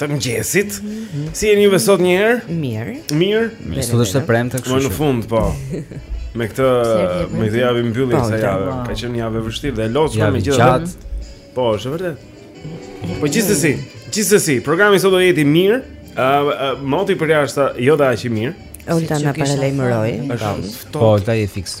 të mëngjesit. Si jeni ju sot një herë? Mirë. Mirë. Mirë, sot është e premte kështu. Në fund po. Me këtë me këtë javë mbyllim po, kësaj jave. Ka qenë javë e vështirë dhe e lodhshme me gjithë atë. Po, është vërtet. Po gjithsesi, gjithsesi, programi sot do jetë i mirë. Ë moti për jashtë jo dhe aq i mirë. Olta na paralajmëroi. Po, Olta je fiks.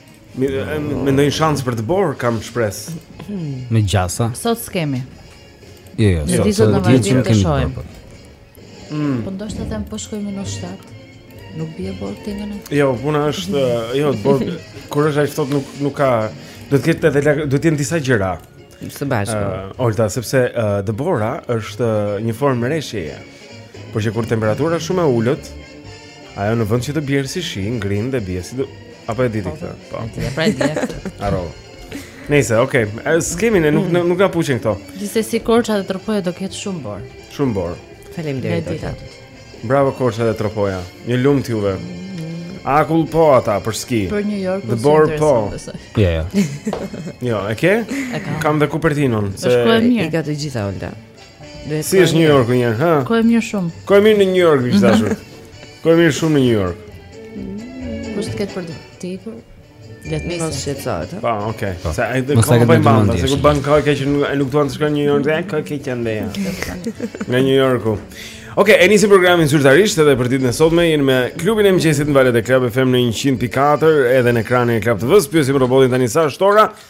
Mendon shans për dëborë kam shpresë. Me gjasa. Sot s'kemi. Jo, jo, sot. Ne sot në vazhdim të shohim. Po, mm. po ndoshta them po shkoj në 7. Nuk bie borë ti nga. Jo, puna është, jo, borë kur është ai sot nuk nuk ka do të ketë edhe do të jenë disa gjëra së bashku. Uh, Olta, sepse uh, dëbora është uh, një formë reshjeje. Por që kur temperatura shumë e ulët, Ajo në vend që të bjerë si shi, ngrin dhe bie si do. Apo e di ti këtë? Po. Ti e pra e di këtë. Aro. Nëse, okay. S'kemi ne nuk nuk na puqen këto. Disa si Korça dhe Tropoja do ketë shumë borë. Shumë borë. Faleminderit. Faleminderit. Bravo Korça dhe Tropoja. Ju lumtë juve. Akull po ata për ski. Për New York. Dëborë po. Ja, ja. Jo, e ke? Kam dhe Cupertinon. Se i ka të gjitha Olta. Si është New Yorku një herë? Ku e mirë shumë. Ku e mirë në New York është dashur. Ku e mirë shumë në New York. Kush të ketë për të tepër? Le të mos shqetësohet. Po, okay. Po. Sa ai do të bëj manda, sikur bën ka që e nuk duan të shkojnë në New York, ai ka që të ndeja. Në New Yorku. Okej, e nisi programin zyrtarisht edhe për ditën e sotme jemi me klubin e mëngjesit në valët e Club FM në 100.4 edhe në ekranin e Club TV-s. Pyesim robotin tani sa është ora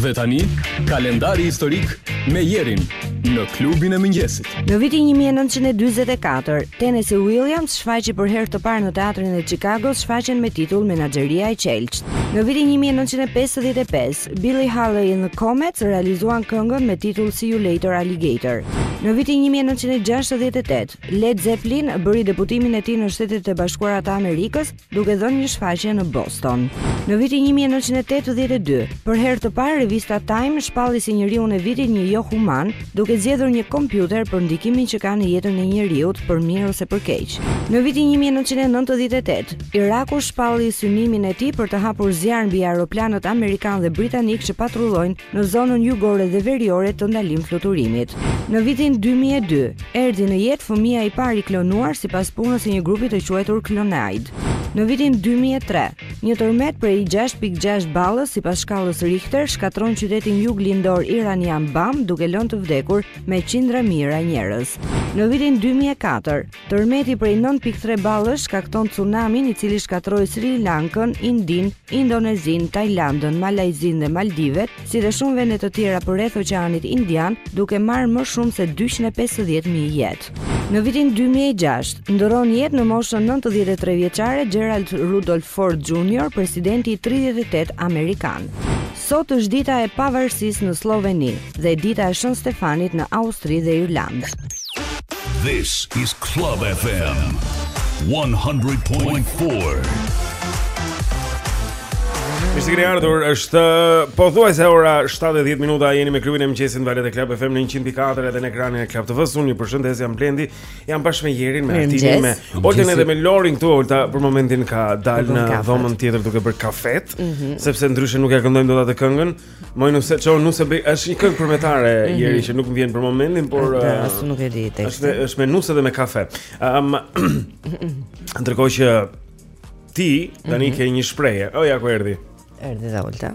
Dhe tani, kalendari historik me Jerin në klubin e mëngjesit. Në vitin 1944, Tennessee Williams shfaqi për herë të parë në teatrin e Chicagos shfaqjen me titull Menaxheria e Qelqtë. Në vitin 1955, Billy Haley and the Comets realizuan këngën me titull See You Later Alligator. Në vitin 1968, Led Zeppelin bëri debutimin e tij në Shtetet e Bashkuara të Amerikës duke dhënë një shfaqje në Boston. Në vitin 1982, për herë të parë revista Time shpalli si njeriun e vitit një jo human, duke zgjedhur një kompjuter për ndikimin që ka në jetën e njeriut për mirë ose për keq. Në vitin 1998, Iraku shpalli synimin e tij për të hapur zjarr mbi aeroplanët amerikanë dhe britanikë që patrullojnë në zonën jugore dhe veriore të ndalim fluturimit. Në vitin 2002, erdhi në jetë fëmija i parë i klonuar sipas punës së një grupi të quajtur Clonaid. Në vitin 2003, një tërmet prej 6.6 ballësh sipas shkallës Richter shkatërron qytetin juglindor iranian Bam duke lënë të vdekur me qindra mijëra njerëz. Në vitin 2004, Tërmeti prej 9.3 ballësh shkakton cunamin i cili shkatërroi Sri Lankën, Indinë, Indonezinë, Tajlandën, Malajzinë dhe Maldivet, si dhe shumë vende të tjera përreth Oqeanit Indian, duke marrë më shumë se 250.000 jetë. Në vitin 2006, ndërron jetë në moshën 93 vjeçare Gerald Rudolph Ford Jr, presidenti i 38 amerikan. Sot është dita e pavarësisë në Slloveni dhe dita e Shën Stefanit në Austri dhe Irlandë. This is Club FM 100.4. Mirë se keni ardhur. Është pothuajse ora 7:10 minuta. Jeni me klubin e mëngjesit në valët e Club FM në 100.4 edhe në ekranin e Klan TV-së. Unë ju përshëndes, jam Blendi Jam bashkë me Jerin, me Artinin, me Oltën edhe me Lorin këtu, Olta për momentin ka dalë në dhomën tjetër duke bërë kafetë, mm -hmm. sepse ndryshe nuk e këndojmë dot atë këngën. Moj nuse ço, nuse bëj, është një këngë përmetare mm -hmm. Jeri që nuk më vjen për momentin, por është uh, ashtu nuk e di tekstin. Është me, është me nuse dhe me kafe. Ëm um, ndërkohë që ti tani mm -hmm. ke një shprehje. O ja ku erdhi. Erdhi Olta.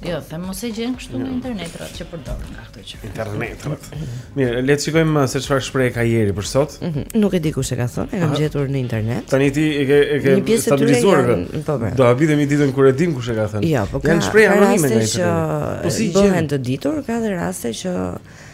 Jo, them mos e gjen kështu në internet rreth që përdor nga këto që. Internet rreth. Mirë, le të shikojmë uh, se çfarë shprehje ka Jeri për sot. Mm -hmm. Nuk e di kush e ka thënë, e kam gjetur në internet. Tani ti e ke e ke stabilizuar këtë. Po, po. Do habitemi ditën kur e dim kush e ka thënë. Jo, po ka. Janë shprehje anonime në internet. Po si bëhen të ditur, ka dhe raste që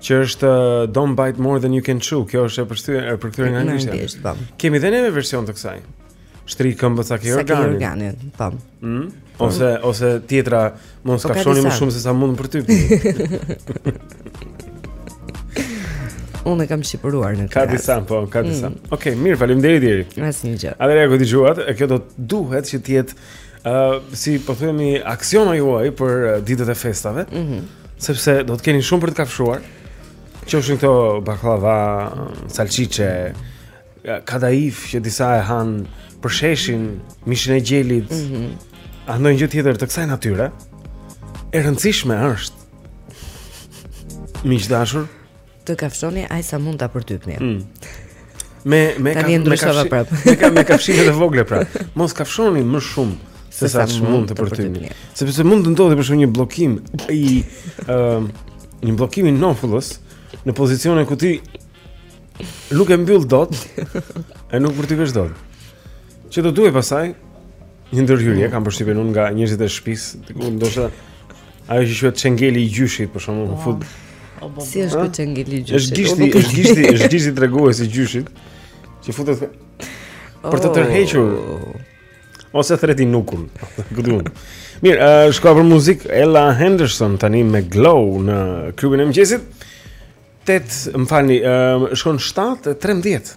që është uh, Don't Bite More Than You Can Chew. Kjo është e përkthyer e përkthyer nga anglisht. Po. Kemi dhe ne edhe version të kësaj. Shtri këmbët sa ke jorganin. Sa jorganin, po. Mm? Ose ose tjetra, mos kafshoni më shumë se sa mund përtypni. Unë e kam shqipëruar në këtë. Ka disa, po, ka disa. Mm. Okej, okay, mirë, faleminderit Jeri. Asnjë gjë. Atëherë ju dëgjuat, kjo do të duhet që të jetë uh, si po themi aksioma juaj për ditët e festave, ëh, mm -hmm. sepse do të keni shumë për të kafshuar. Qofshin këto baklava, salçiçe, kadaif që disa e hanë, përsheshin, mishin e gjelit, mm -hmm. a ndonjë gjë tjetër të kësaj natyre. E rëndësishme është miq dashur, Të kafshoni aq sa mund të përtypni. Mm. Me me ka me ka prap. Me ka me kafshime të vogla prap. Mos kafshoni më shumë se sa që mund të përtypni. Sepse mund të ndodhi për shembull një bllokim i ë um, një bllokim i nofullës në pozicionin ku ti nuk e mbyll dot e nuk përtypesh dot. Që do duhet pastaj Një ndërhyrje kam përshtypjen unë nga njerëzit e shtëpisë, diku ndoshta ajo që quhet çengeli i gjyshit për shkakun po. fut. Po, po, si është ky çengeli i gjyshit? Është gishti, është gishti, është gishti tregues i gjyshit që futet për të oh. tërhequr ose thretur nukun. Ku diun. Mirë, uh, shkojmë për muzikë Ella Henderson tani me Glow në klubin e mëngjesit. 8, më falni, uh, shkon 7:13.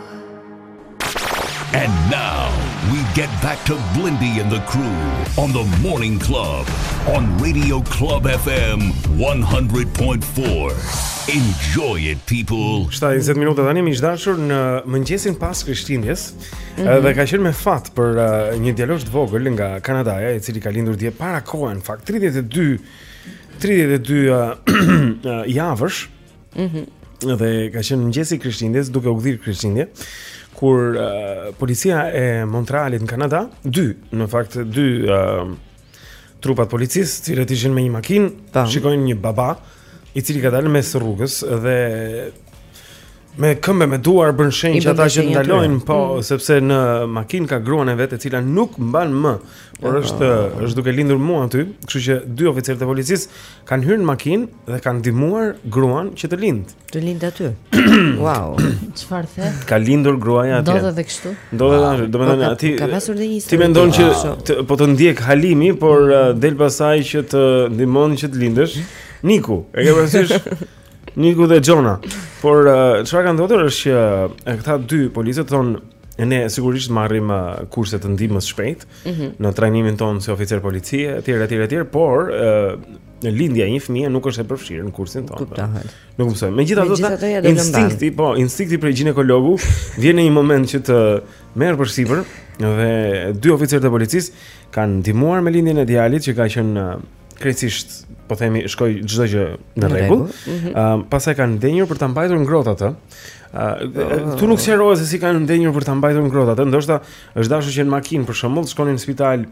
And now we get back to Blendi and the crew on the Morning Club on Radio Club FM 100.4. Enjoy it people. Shtatë e 20 minuta tani miq të dashur në mëngjesin pas Krishtlindjes. Mm -hmm. Dhe ka qenë me fat për uh, një djalosh të vogël nga Kanadaja, i cili ka lindur dje para kohe, në fakt 32 32 uh, uh, javësh. Mhm. Mm dhe ka qenë mëngjesi i Krishtlindjes duke u gdhirë Krishtlindje kur uh, policia e Montrealit në Kanada, dy, në fakt dy uh, trupa të policisë, të cilët ishin me një makinë, shikojnë një baba i cili ka dalë në mes rrugës dhe me këmbë me duar bën shenjë që ata të ndalojnë po mm. sepse në makinë ka gruan e vet e cila nuk mban më por është është duke lindur mu aty kështu që dy oficerë të policisë kanë hyrë në makinë dhe kanë ndihmuar gruan që të lindë. Të lindë aty. wow. Çfarë the? Ka lindur gruaja aty. Ndodh edhe kështu. Ndodh edhe, domethënë aty. Ka pasur dhe një histori. Ti mendon që të, po të ndjek Halimi, por mm. uh, del pastaj që të ndihmon që të lindësh. Niku, e ke parasysh? Niku dhe Xhona. Por uh, çfarë uh, ka ndodhur është që uh, këta dy policët thonë ne sigurisht marrim uh, kurse të ndihmës së shpejtë. mm -hmm. në trajnimin tonë si oficer policie, etj, etj, etj, por ë në lindja e një fëmije nuk është e përfshirë në kursin tonë. Po. Kuptohet. Nuk mësoj. Megjithatë, me instinkti, po, instinkti për ginekologu vjen në një moment që të merr përsipër dhe dy oficerë të policisë kanë ndihmuar me lindjen e djalit që ka qenë krejtësisht po themi shkoi çdo gjë në rregull. Ëm mhm. uh, pastaj kanë ndenjur për ta mbajtur ngrohtë atë. Ëh, uh, këtu nuk sqarohet se si kanë ndenjur për ta mbajtur ngrohtë atë, ndoshta Është dashur, që në makinë për shembull shkonin në spital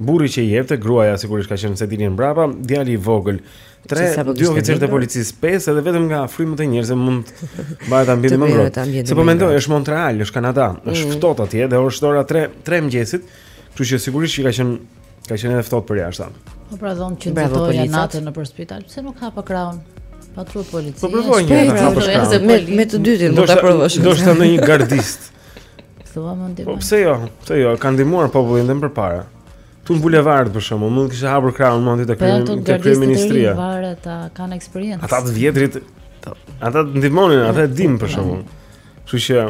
burri që i jepte, gruaja sigurisht ka qenë sediljen mbrapa, djali i vogël, tre, dy oficerët e policisë, pesë edhe vetëm nga frymat e njerëzve mund të mbahet ambienti më ngrohtë. Se po mendoj, është Montreal, është Kanada, është mm. ftohtë atje dhe është ora 3, 3 e mëngjesit, kështu që sigurisht që ka qenë ka qenë edhe ftohtë përjashta. Po pra thonë që ndonjë natën në spital, pse nuk hapa krahun? Patrullë policie. Po provoj një herë, hapa krahun. Me të dytin mund ta provosh. Do të ndonjë gardist. Thua më ndihmon. Po pse jo? Pse jo? Ka ndihmuar popullin edhe më përpara. Këtu në bulevard për shembull, mund të kishe hapur krahun mund të kryen po, te kryeministria. Po ata kanë eksperiencë. Ata të vjetrit ata ndihmonin, ata e dinë për shembull. Kështu që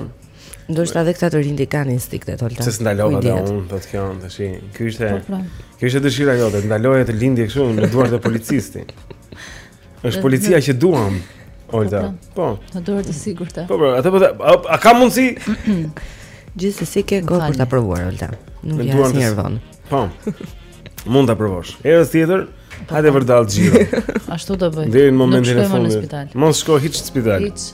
ndoshta edhe këta të rinjtë kanë instiktet, Olta. Se ndalova dhe unë, do të kjo tash. Ky ishte. Po, pra. Kjo ishte dëshira jote, Olta, të lindje kështu në duart e policistit. Është policia që duam. Olta. Po. Në duar të sigurta. Po, po, atë po. A, a ka mundsi? Gjithsesi ke kohë për ta provuar Olta. Nuk është asnjëherë vonë. Po. Mund ta provosh. Herën tjetër, hajde vërdallë xhiro. Ashtu do bëj. Deri në momentin e fundit. Mos shko hiç në spital. Hiç.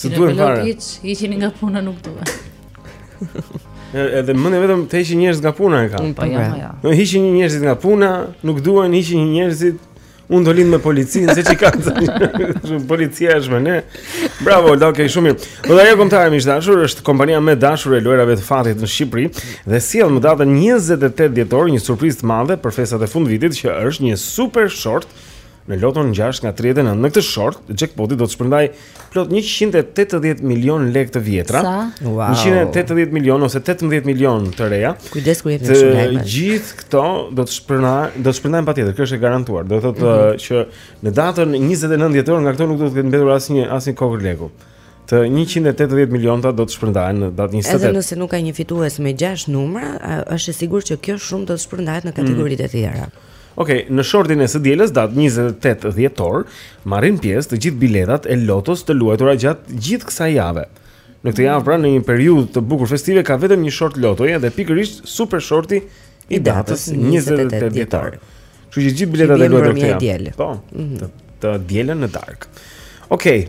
S'duhet fare. Hiç, hiqini nga puna nuk dua. Edhe mendja vetëm të heqë njerëz nga puna e ka. Po, po ja, po ja. Do hiqen njerëzit nga puna, nuk duan heqin njerëzit Unë do lind me policinë, se çka, tani policia është me ne. Bravo, Olta, okej, shumë mirë. Lotaria Kombëtare, miq të dashur, është kompania më e dashur e lojërave të fatit në Shqipëri, dhe sjell më datë 28 dhjetor, një surprizë të madhe për festat e fundvitit, që është një super short, në loton 6 nga 39 në këtë short, jackpoti do të shpërndaj plot 180 milion lekë të vjetra. Sa? Wow. 180 milion ose 18 milion të reja. Kujdes kur jepni shuma lekësh. Të gjitha këto do të shpërndahen, do të shpërndahen patjetër, kjo është e garantuar. Do të thotë mm -hmm. që në datën 29 dhjetor nga këto nuk do të ketë mbetur asnjë asnjë kokërr leku. Të 180 milionta do të shpërndahen në datën 28. Edhe nëse nuk ka një fitues me 6 numra, është e sigurt që kjo shumë do të shpërndahet në kategoritë mm. e tjera. Mm. Okej, në shortin e së dielës datë 28 dhjetor, marrin pjesë të gjithë biletat e lotos të luajtura gjatë gjithë kësaj jave. Në këtë javë pra në një periudhë të bukur festive ka vetëm një short lotoje dhe pikërisht super shorti i datës 28 dhjetor. Kështu që gjithë biletat e luajtura këtu. Po, mhm. të, të dielën në darkë. Okej.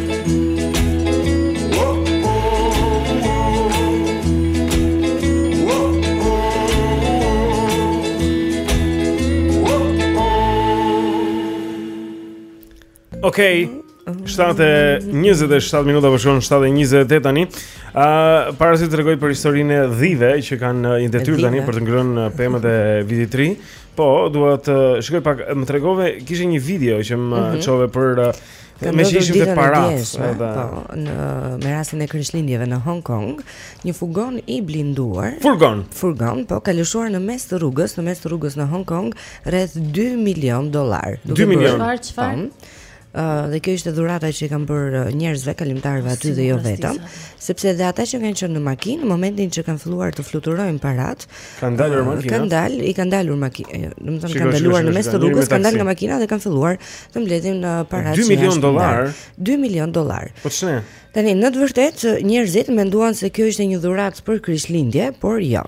Okej. 7:27 minuta po shkon 7:28 tani. Ë uh, para se të tregoj për historinë e dhive që kanë një detyrë tani për të ngrënë pemët e Vitit të Ri. Po, dua ta shikoj pak, më tregove, kishe një video që më mhm. çove për Ë, meqë ishim te paratë po, në, Me rastin e Krishtlindjeve në Hong Kong Një furgon i blinduar Furgon Furgon, po, ka lëshuar në mes të rrugës Në mes të rrugës në Hong Kong Rreth 2 milion dollarë 2 milion Çfarë, çfarë? Uh, dhe kjo ishte dhurata që i kanë bërë njerëzve kalimtarëve aty dhe jo vetëm sepse edhe ata që kanë qenë në makinë në momentin që kanë filluar të fluturojnë paratë Kanë dalë ah, makina. Kanë dalë, i kanë ndalur makinat. Jo, domethënë kanë ndaluar në mes të rrugës, kanë dalë nga makina dhe kanë filluar të mbledhin uh, paratë 2 milion dollar. 2 milion dollar. Po ç'ne? Tani në të vërtetë njerëzit menduan se kjo ishte një dhuratë për Krishtlindje, por jo.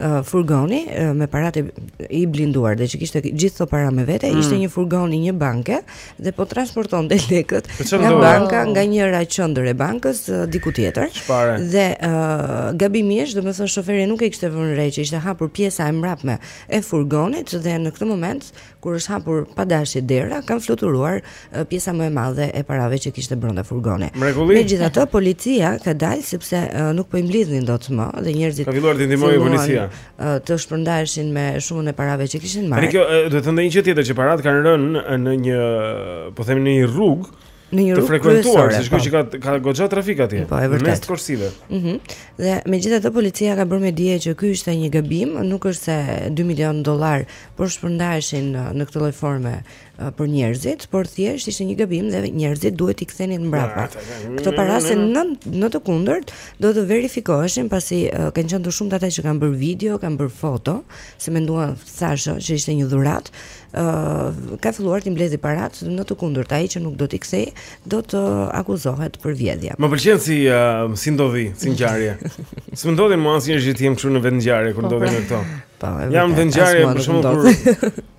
Uh, furgoni uh, me paratë i blinduar dhe që kishte gjithë këto para me vete mm. ishte një furgon i një banke dhe po transportonte lekët nga banka nga njëra qendër e bankës diku tjetër. Shpare. Dhe uh, gabimisht, domethënë shoferi nuk e kishte vënë re që ishte hapur pjesa e mbrapme e furgonit dhe në këtë moment kur është hapur pa dashje dera, kanë fluturuar uh, pjesa më e madhe e parave që kishte brenda furgonit. Megjithatë, policia ka dalë sepse uh, nuk po i mblidhnin dot më dhe njerëzit kanë filluar, domethënë policia. të shpërndaheshin me shumën e parave që kishin marrë. Tani kjo do të thotë një gjë tjetër që paratë kanë rënë në një, po themi në një rrugë në një rrugë të frekuentuar, siç thua po. që ka ka goxha trafik atje. Po, në mes të korsive. Mhm. Mm dhe megjithatë policia ka bërë me dije që ky ishte një gabim, nuk është se 2 milion dollar po shpërndaheshin në këtë lloj forme për njerëzit, por thjesht ishte një gabim dhe njerëzit duhet t'i kthenin mbrapa. Këto para se në në të kundërt do të verifikoheshin pasi uh, kanë qenë të shumtë ata që kanë bërë video, kanë bërë foto, se menduan thashë që ishte një dhuratë, ë uh, kanë filluar të mbledhin parat në të kundërt ai që nuk do t'i kthejë do të akuzohet për vjedhje. Më pëlqen si uh, si ndodhi, si ngjarje. S'më ndodhi mua asnjëherë të jem këtu në vend ngjarje kur po, ndodhin pra. këto. Po, Jam vend ngjarje për shkak kur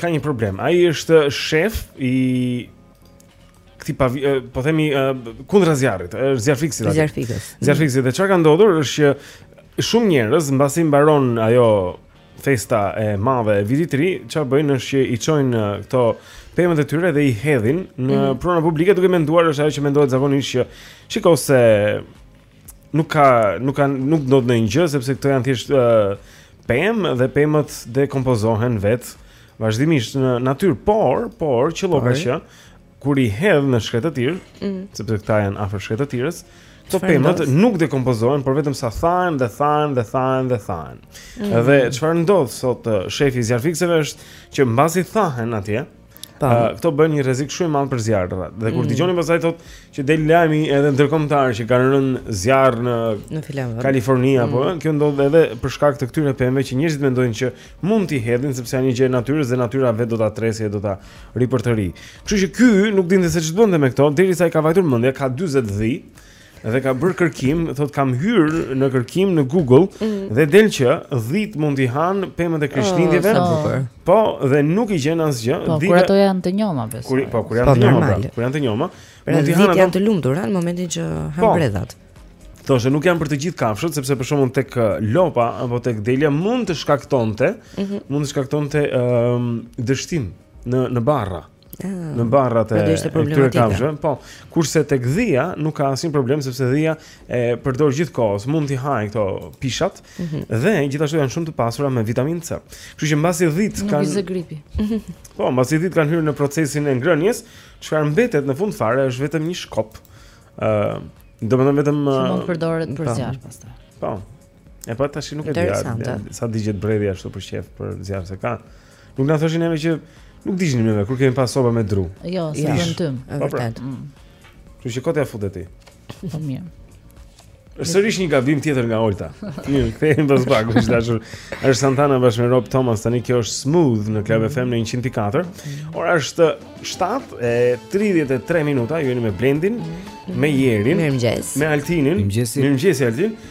ka një problem. Ai është shef i këtij pa po themi kundra zjarrit, është zjarrfiksi. Zjarrfiksi. Zjarrfiksi dhe çfarë ka ndodhur është që shumë njerëz mbasi mbaron ajo festa e madhe e vitit të ri, çfarë bëjnë është që i çojnë këto pemët e tyre dhe i hedhin në mm. prona publike duke menduar është ajo që mendohet zakonisht që shikoj se nuk ka nuk ka nuk ndodh ndonjë gjë sepse këto janë thjesht uh, pemë dhe pemët dekompozohen vetë vazhdimisht në natyrë, por por qëlloka që kur i hedh në shkretëtirë, mm. sepse këta janë afër shkretëtirës, këto pemët nuk dekompozohen, por vetëm sa thahen dhe thahen dhe thahen dhe thahen. Mm. Dhe çfarë ndodh thotë shefi i zjarrfikësve është që mbasi thahen atje, Po. Uh, këto bëhen një rrezik shumë i madh për zjarre. Dhe kur mm. dëgjoni pastaj thotë që del lajmi edhe ndërkombëtar që kanë rënë zjarr në në filan. Kaliforni mm. apo kjo ndodh edhe për shkak të këtyre pemëve që njerëzit mendojnë që mund t'i hedhin sepse janë një gjë e natyrës dhe natyra vetë do ta tresë e do ta ripërtërijë. Kështu që ky nuk dinte se ç'të bënte me këto, derisa i ka vajtur mendja ka 40 dhi. Dhe ka bërë kërkim, thotë kam hyrë në kërkim në Google mm. dhe del që dhit mund t'i han pemët e Krishtlindjeve. Oh, po, dhe nuk i gjen asgjë. Po, dhite... kur ato janë të njoma besoj. Kur po, kur janë po, të njoma, pra, kur janë të njoma, pra, mund t'i han ato. Janë të lumtura në momentin që han po, bredhat. Thoshë nuk janë për të gjithë kafshët, sepse për shembull tek uh, lopa apo tek delja mund të shkaktonte, mm -hmm. mund të shkaktonte ëm um, dështim në në barra. Mm Ah, në barrat e këtyre kafshëve. Po, kurse tek dhia nuk ka asnjë problem sepse dhia e përdor gjithë kohës, mund t'i hajë këto pishat mm -hmm. dhe gjithashtu janë shumë të pasura me vitaminë C. Kështu që mbasi dhit kanë Nuk i zë gripi. po, mbasi dhit kanë hyrë në procesin e ngrënies, çfarë mbetet në fund fare është vetëm një shkop. Ëh, uh, domethënë vetëm uh, mund të përdoret për po. zjarr pastaj. Po. E po, tash nuk e di. Sa digjet bredhi ashtu për qejf për zjarr se ka. Nuk na thoshin neve që nuk digjinim neve kur kemi pas soba me dru. Jo, se jo. vën tym, është po, pra. vërtet. Mm. Kështu që kot ja futet ti. Po mirë. Është sërish një gabim tjetër nga Olta. Mirë, kthehemi pas pak, të dashur. Është Santana bashkë me Rob Thomas tani kjo është Smooth në Club FM në 104. Ora është 7:33 minuta, ju jeni me Blendin, me Jerin, me Altinin, me Mirëmëngjes Altin.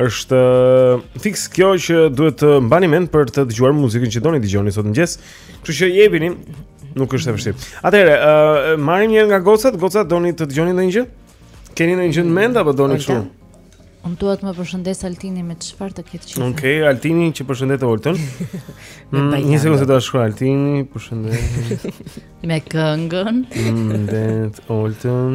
Është fiks kjo që duhet të mbani mend për të dëgjuar muzikën që doni dëgjoni sot mëngjes. Kështu që jepini, nuk është e vështirë. Atëherë, uh, marrim njëherë nga gocat, gocat doni të dëgjoni ndonjë gjë? Keni ndonjë gjë në mend apo doni kështu? Un dua të më përshëndes Altini me çfarë të ketë qejf. Okej, okay, Altini që përshëndet Oltën. Mm, një sekondë se do të shkruaj Altini, përshëndet. me këngën. Përshëndet mm, Oltën.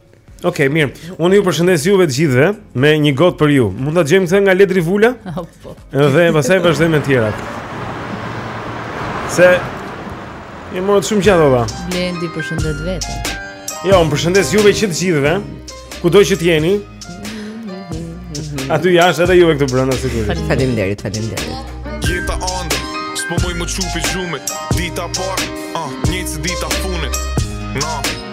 Okej, okay, mirë. Unë ju përshëndes juve të gjithëve me një gotë për ju. Mund ta dëgjojmë këtë nga Ledri Vula? Po. Dhe pastaj vazhdojmë me të tjerat. Se e morët shumë gjatë ova. Blendi përshëndet veten. Jo, unë përshëndes juve që të gjithëve. Kudo që të jeni. Aty jashtë edhe juve këtu brenda sigurisht. Faleminderit, faleminderit. Jeta ande, s'po më çupi gjumit. Dita parë, ah, uh, një dita funit. Na. No.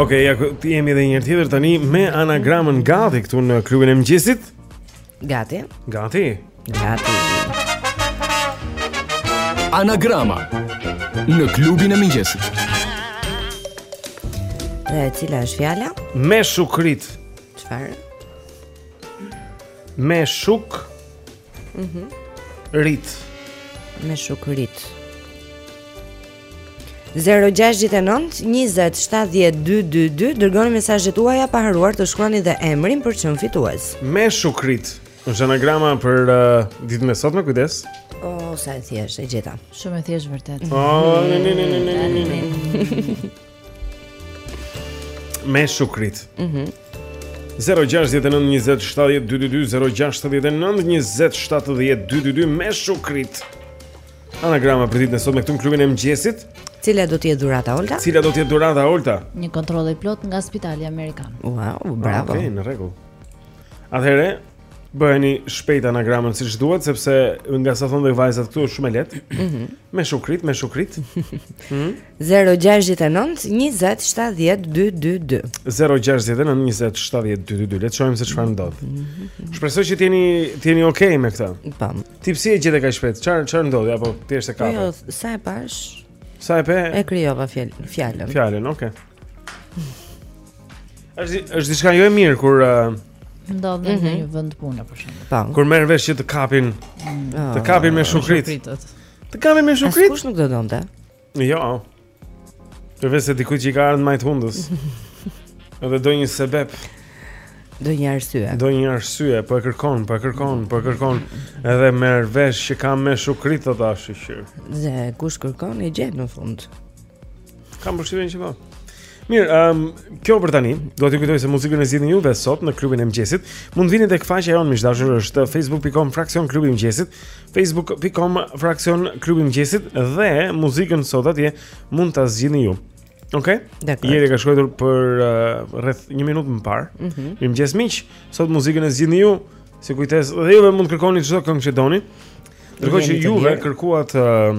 Ok, ja ku jemi edhe një herë tjetër tani me anagramën gati këtu në klubin e mëngjesit. Gati. Gati. Gati. Anagrama në klubin e mëngjesit. Dhe cila është fjala? Me shukrit. Çfarë? Me shuk Mhm. Mm Rit. Me shuk rit. 069 20 70 222 dërgoni mesazhet tuaja pa haruar të shkruani dhe emrin për çdo fitues. Me shukrit. Është anagrama për uh, ditën e sotme, kujdes. Oh, sa e thjeshtë, e gjeta. Shumë e thjeshtë vërtet. Oh, ne ne ne ne ne. Me shukrit. Mhm. Mm 0692070222 me shukrit. Anagrama për ditën e sotme këtu në klubin e mëngjesit. Cila do të jetë dhurata Olta? Një kontroll i plotë nga Spitali Amerikan. Wow, bravo. Okej, okay, në rregull. Atëherë, Bëheni shpejt anagramën siç duhet sepse nga sa thonë vajzat këtu është shumë e lehtë. Mhm. Me shukrit, me shukrit. 069 20 70 222. Le të shohim se çfarë ndodh. Mhm. Shpresoj që t'jeni t'jeni okay me këtë. Po. Ti pse e gjete kaq shpejt? Çfarë çfarë ndodhi apo thjesht e po, kape? Jo, sa e pashë. Sa e pe? E krijova fjalën. Fjalën, okay. Është është diçka jo e mirë kur uh, ndodh në mhm. një vend pune për shembull. Po. Kur merr vesh që të kapin mm. të ah, kapin me shukrit. Të kapin me shukrit? Kush nuk do donte? Jo. Përveçse dikujt që i ka ardhur majë të hundës. Edhe do një sebep. Do një arsye. Do një arsye, po e kërkon, po e kërkon, po e kërkon. Edhe merr vesh që ka me shukrit të dashur. Dhe kush kërkon e gjen në fund. Kam përshtypjen që po. Mirë, ehm, um, kjo për tani, do t'ju kujtoj se muzikën e zgjidhni ju dhe sot në klubin e mëngjesit. Mund të vini tek faqja jonë miq të dashur është facebook.com fraksion klubi i mëngjesit, facebook.com fraksion klubi i mëngjesit dhe muzikën sot atje mund ta zgjidhni ju. Okej. Okay? Jeri ka shkruar për uh, rreth 1 minutë më parë. Mm -hmm. Mirëmëngjes miq, sot muzikën e zgjidhni ju. Si kujtes, dhe juve mund të kërkoni çdo këngë që doni. Ndërkohë që juve kërkuat uh,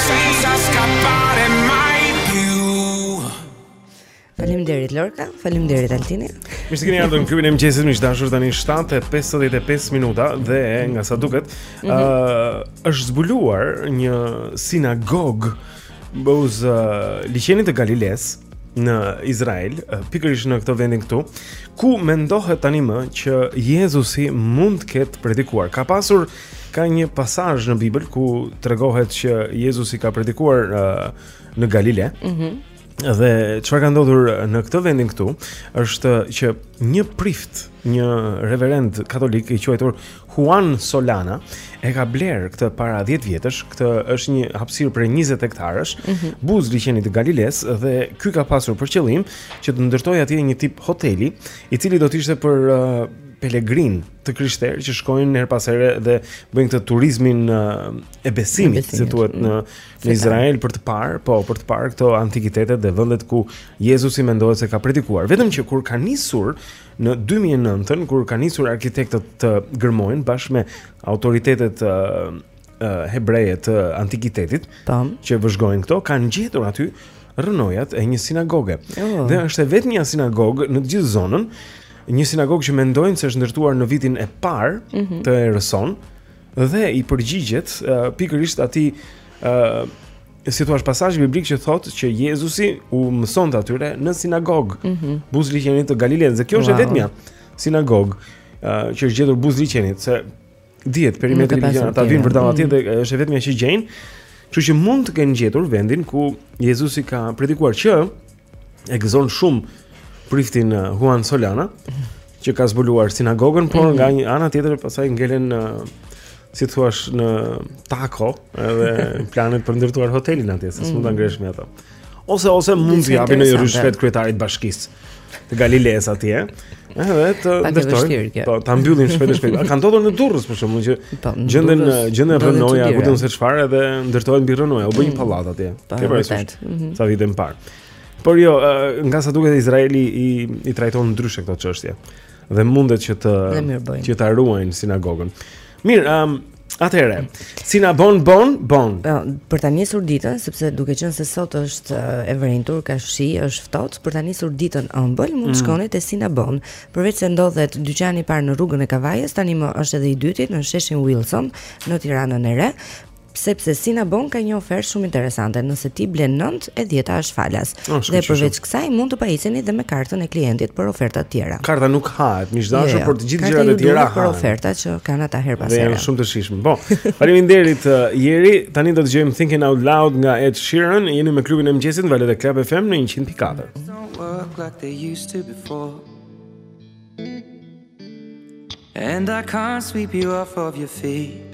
Senza scappare mai più Faleminderit Lorka, faleminderit Altini. Mirë se keni ardhur në klubin e mëngjesit, miq të dashur, tani 7:55 minuta dhe nga sa duket, ë mm -hmm. është zbuluar një sinagogë buzë uh, liqenit të Galilesë në Izrael, uh, pikërisht në këtë vendin këtu, ku mendohet tani më që Jezusi mund të ketë predikuar. Ka pasur Ka një pasazh në Bibël ku tregohet që Jezusi ka predikuar uh, në Galile. Mhm. Mm dhe çfarë ka ndodhur në këtë vendin këtu është që një prift, një reverend katolik i quajtur Juan Solana e ka blerë këtë para 10 vjetësh, këtë është një hapësirë prej 20 hektarësh, mm -hmm. buzë liqenit të Galilesë dhe ky ka pasur për qëllim që të ndërtojë atje një tip hoteli, i cili do të ishte për uh, pelegrin të krishterë që shkojnë herë pas here dhe bëjnë këtë turizmin e besimit, si thuhet në mm. në Izrael për të parë, po për të parë këto antikitetet dhe vendet ku Jezusi mendohet se ka predikuar. Vetëm që kur ka nisur në 2009-n, kur ka nisur arkitektët të gërmojnë bashkë me autoritetet hebreje të antikitetit që vëzhgojnë këto kanë gjetur aty rrënojat e një sinagoge. Oh. Dhe është e vetmja sinagogë në të gjithë zonën, një sinagogë që mendojnë se është ndërtuar në vitin e parë mm -hmm. të erës sonë dhe i përgjigjet uh, pikërisht atij uh, si thua pasazhi biblik që thotë që Jezusi u mësonte atyre në sinagogë. Mm -hmm. Buzë liqenit të Galilesë. Dhe kjo është wow. e vetmja sinagogë uh, që është gjetur buzë liqenit se Dihet perimetri i liqenit, ata vijnë vërdallë atje mm. dhe është e vetmja që gjejnë. Kështu që mund të kenë gjetur vendin ku Jezusi ka predikuar që e gëzon shumë priftin uh, Juan Solana që ka zbuluar sinagogën, por mm -hmm. nga një ana tjetër pastaj ngelen uh, si thua në tako edhe planet për ndërtuar hotelin atje, se s'mund ta mhm. ngresh mbi ato. Ose ose mund të japin një ryshfet kryetarit bashkisë të Galilesë atje. Edhe të ndërtojnë. Po ta mbyllin shpejt e shpejt. Ka ndodhur në Durrës për shkakun që po, gjenden gjenden rrënoja, ku di unë se çfarë edhe ndërtohen mbi rrënoja, u bën një mm. pallat atje. Po, Ke parasysh? Mhm. Sa vite më parë. Por jo, nga sa duket Izraeli i i trajton ndryshe këto çështje. Dhe mundet që të që ta ruajnë sinagogën. Mirë, um, Atëherë, Cinnabon bon bon. Po, për ta nisur ditën, sepse duke qenë se sot është e vrentur, ka shi, është ftohtë, për ta nisur ditën ëmbël, mund të mm. shkoni te Cinnabon. Përveçse ndodhet dyqani i parë në rrugën e Kavajës, tanimë është edhe i dyti në sheshin Wilson në Tiranën e Re sepse Cinnabon ka një ofertë shumë interesante. Nëse ti blen 9 e 10-ta është falas. Oh, dhe përveç kësaj mund të pajiseni dhe me kartën e klientit për oferta të tjera. Karta nuk hahet, miq të dashur jo, jo. por të gjithë gjërat e tjera hahen. Karta për oferta që kanë ata herë pas here. Janë shumë të shijshme. Po. Faleminderit uh, Jeri. Tani do të dëgjojmë Thinking Out Loud nga Ed Sheeran. Jeni me klubin e mëngjesit në valët e Club FM në 100.4. Don't work like they used to before. And I can't sweep you off of your feet.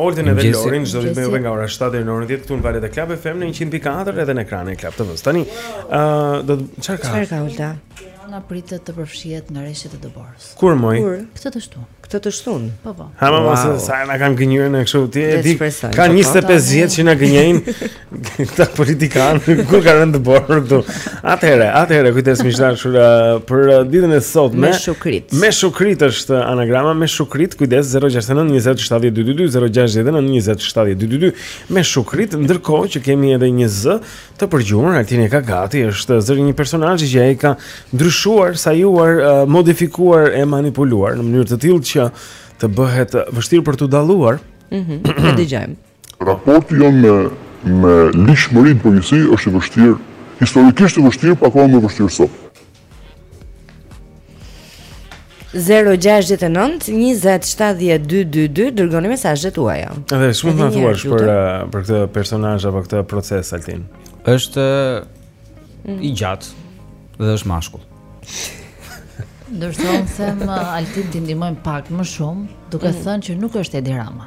Oldën edhe Lorin çdo ditë me juve nga ora 7 deri në orën 10 këtu në valët e Club FM në 100.4 edhe në ekranin e Club TV-së. Tani, ë uh, do të çfarë ka? Çfarë ka Olda? Tirana pritet të përfshihet në reshjet e dëborës. Kur moj? Kur? Këtë të shtunë. Këtë të shtunë. Po po. Ha më mos sa na kanë gënjyer ne kështu ti e di. Kanë 25 po, vjet që na gënjejnë. Këta politikanë kur kanë rënë dëborë këtu. Atëherë, atëherë kujdes më shtash uh, për uh, ditën e sotme. Me shukrit. Me shukrit është anagrama me shukrit. Kujdes 069 20 70 222 069 20 70 222 me shukrit, ndërkohë që kemi edhe një zë të përgjuar Altini e ka gati është zëri i një personazhi që ai ka ndryshuar, sajuar, uh, modifikuar e manipuluar në mënyrë të tillë që të bëhet vështirë për t'u dalluar. Mhm. Mm e dëgjojmë. Raporti jonë me me ligjshmërinë përgjithësi është i vështirë, historikisht i vështirë, aq më vështirë sot. 0-6-9-27-12-2 Dërgoni mesazhet tuaja Do diçka të na thuash për, uh, për këtë personazh Apo këtë proces Altin është mm. i gjatë Dhe është mashkull Ndërsa unë them uh, Altin t'i ndihmojmë pak më shumë duke mm. thënë që nuk është Edi Rama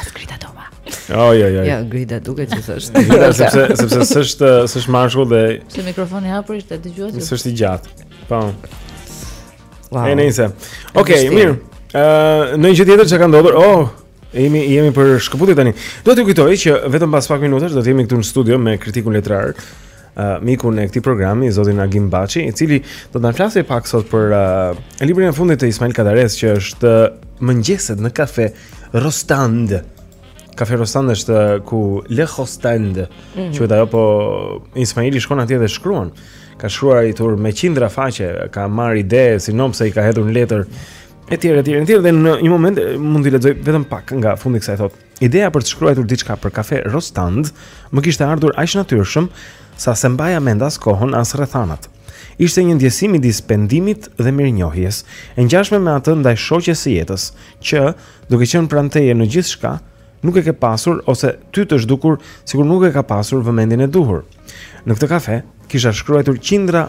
As Grida Duma. Oh, jo, jo. Ja, Grida duket që s'është. Grida, sepse, sepse s'është, s'është mashkull dhe... Se mikrofoni hapur ishte të dëgjuat ju. S'është i gjatë. Po. Wow. E, nejse. Okej, okay, mirë. Uh, ndonjë gjë tjetër që ka ndodhur, oh, Jemi jemi për shkëputje tani. Dua t'ju kujtoj që vetëm pas pak minutash do të jemi këtu në studio me kritikun letrar. uh, mikun e këtij programi, zotin Agim Baçi, i cili do të na flasë pak sot për uh, librin e fundit të Ismail Kadares që është uh, Mëngjeset në kafe Rostand. Kafe Rostand është uh, ku Le Hostand, mm -hmm. që ajo po Ismaili shkon atje dhe shkruan. Ka shkruajtur me qindra faqe, ka marrë ide, sinopse i ka hedhur në letër etj etj etj dhe në një moment mund t'i lexoj vetëm pak nga fundi i kësaj thotë Ideja për të shkruajtur diçka për kafe Rostand më kishte ardhur aq natyrshëm sa s'e mbaja mend as kohën as rrethanat. Ishte një ndjesi midis pendimit dhe mirënjohjes, e ngjashme me atë ndaj shoqes së jetës, që, duke qenë pranë teje në gjithçka, nuk e ka pasur ose ty t'është dukur sikur nuk e ka pasur vëmendjen e duhur. Në këtë kafe kisha shkruajtur qindra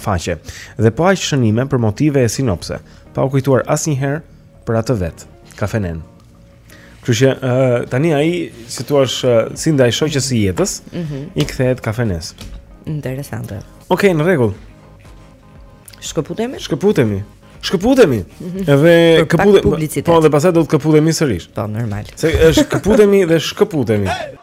faqe dhe po aq shënime për motive e sinopse, pa u kujtuar asnjëherë për atë vetë, kafenen. Kështu që uh, tani ai si t'thuash si ndaj shoqes së jetës, mm -hmm. i kthehet kafenes. Interesante. Okej, okay, në rregull. Shkëputemi? Shkëputemi. Shkëputemi. Mhm. Edhe këputemi. Po, dhe pastaj do të këputemi sërish. Po, normal. Se është këputemi dhe shkëputemi.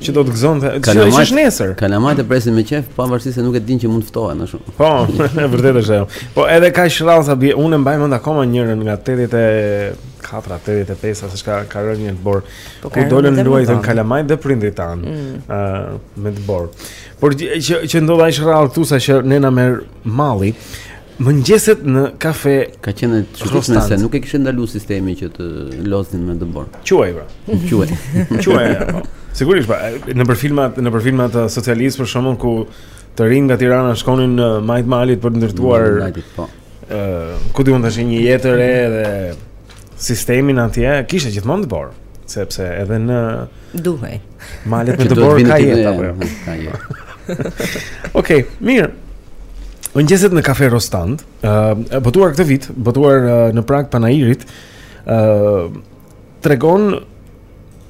që do të gëzonte. Kalamajt, që është nesër. Kalamajt e presin me qejf, pavarësisht se nuk e dinë që mund të ftohen më shumë. Po, e vërtetë është ajo. Po edhe kaq rrallë sa bie, unë mbaj mend akoma një herë nga 84, 85, s'di, që ka rënë një borë. Po, ku dolën luajtën kalamajt dhe prindrit tanë. Ëh, mm. uh, me dëborë. Por që që ndodh aq rrallë këtu sa që na merr malli. Mëngjeset në kafe ka qenë çuditshme se nuk e kishin ndalu sistemin që të loznin me dëborë. Quaj pra. Quaj. Quaj. Po. Sigurisht pra, nëpër filmat, nëpër filmat uh, socialistë për shembull ku të rinjtë nga Tirana shkonin në uh, majë të malit për të ndërtuar Majtit po. Ë, uh, ku nisnin një jetë të re dhe sistemin atje kishte gjithmonë dëborë, sepse edhe në duhej. Malet me dëborë ka jetë apo jo? Ka jetë. Okej, mirë. Mëngjeset në kafe Rostand, ë botuar këtë vit, botuar në prag panairit, ë tregon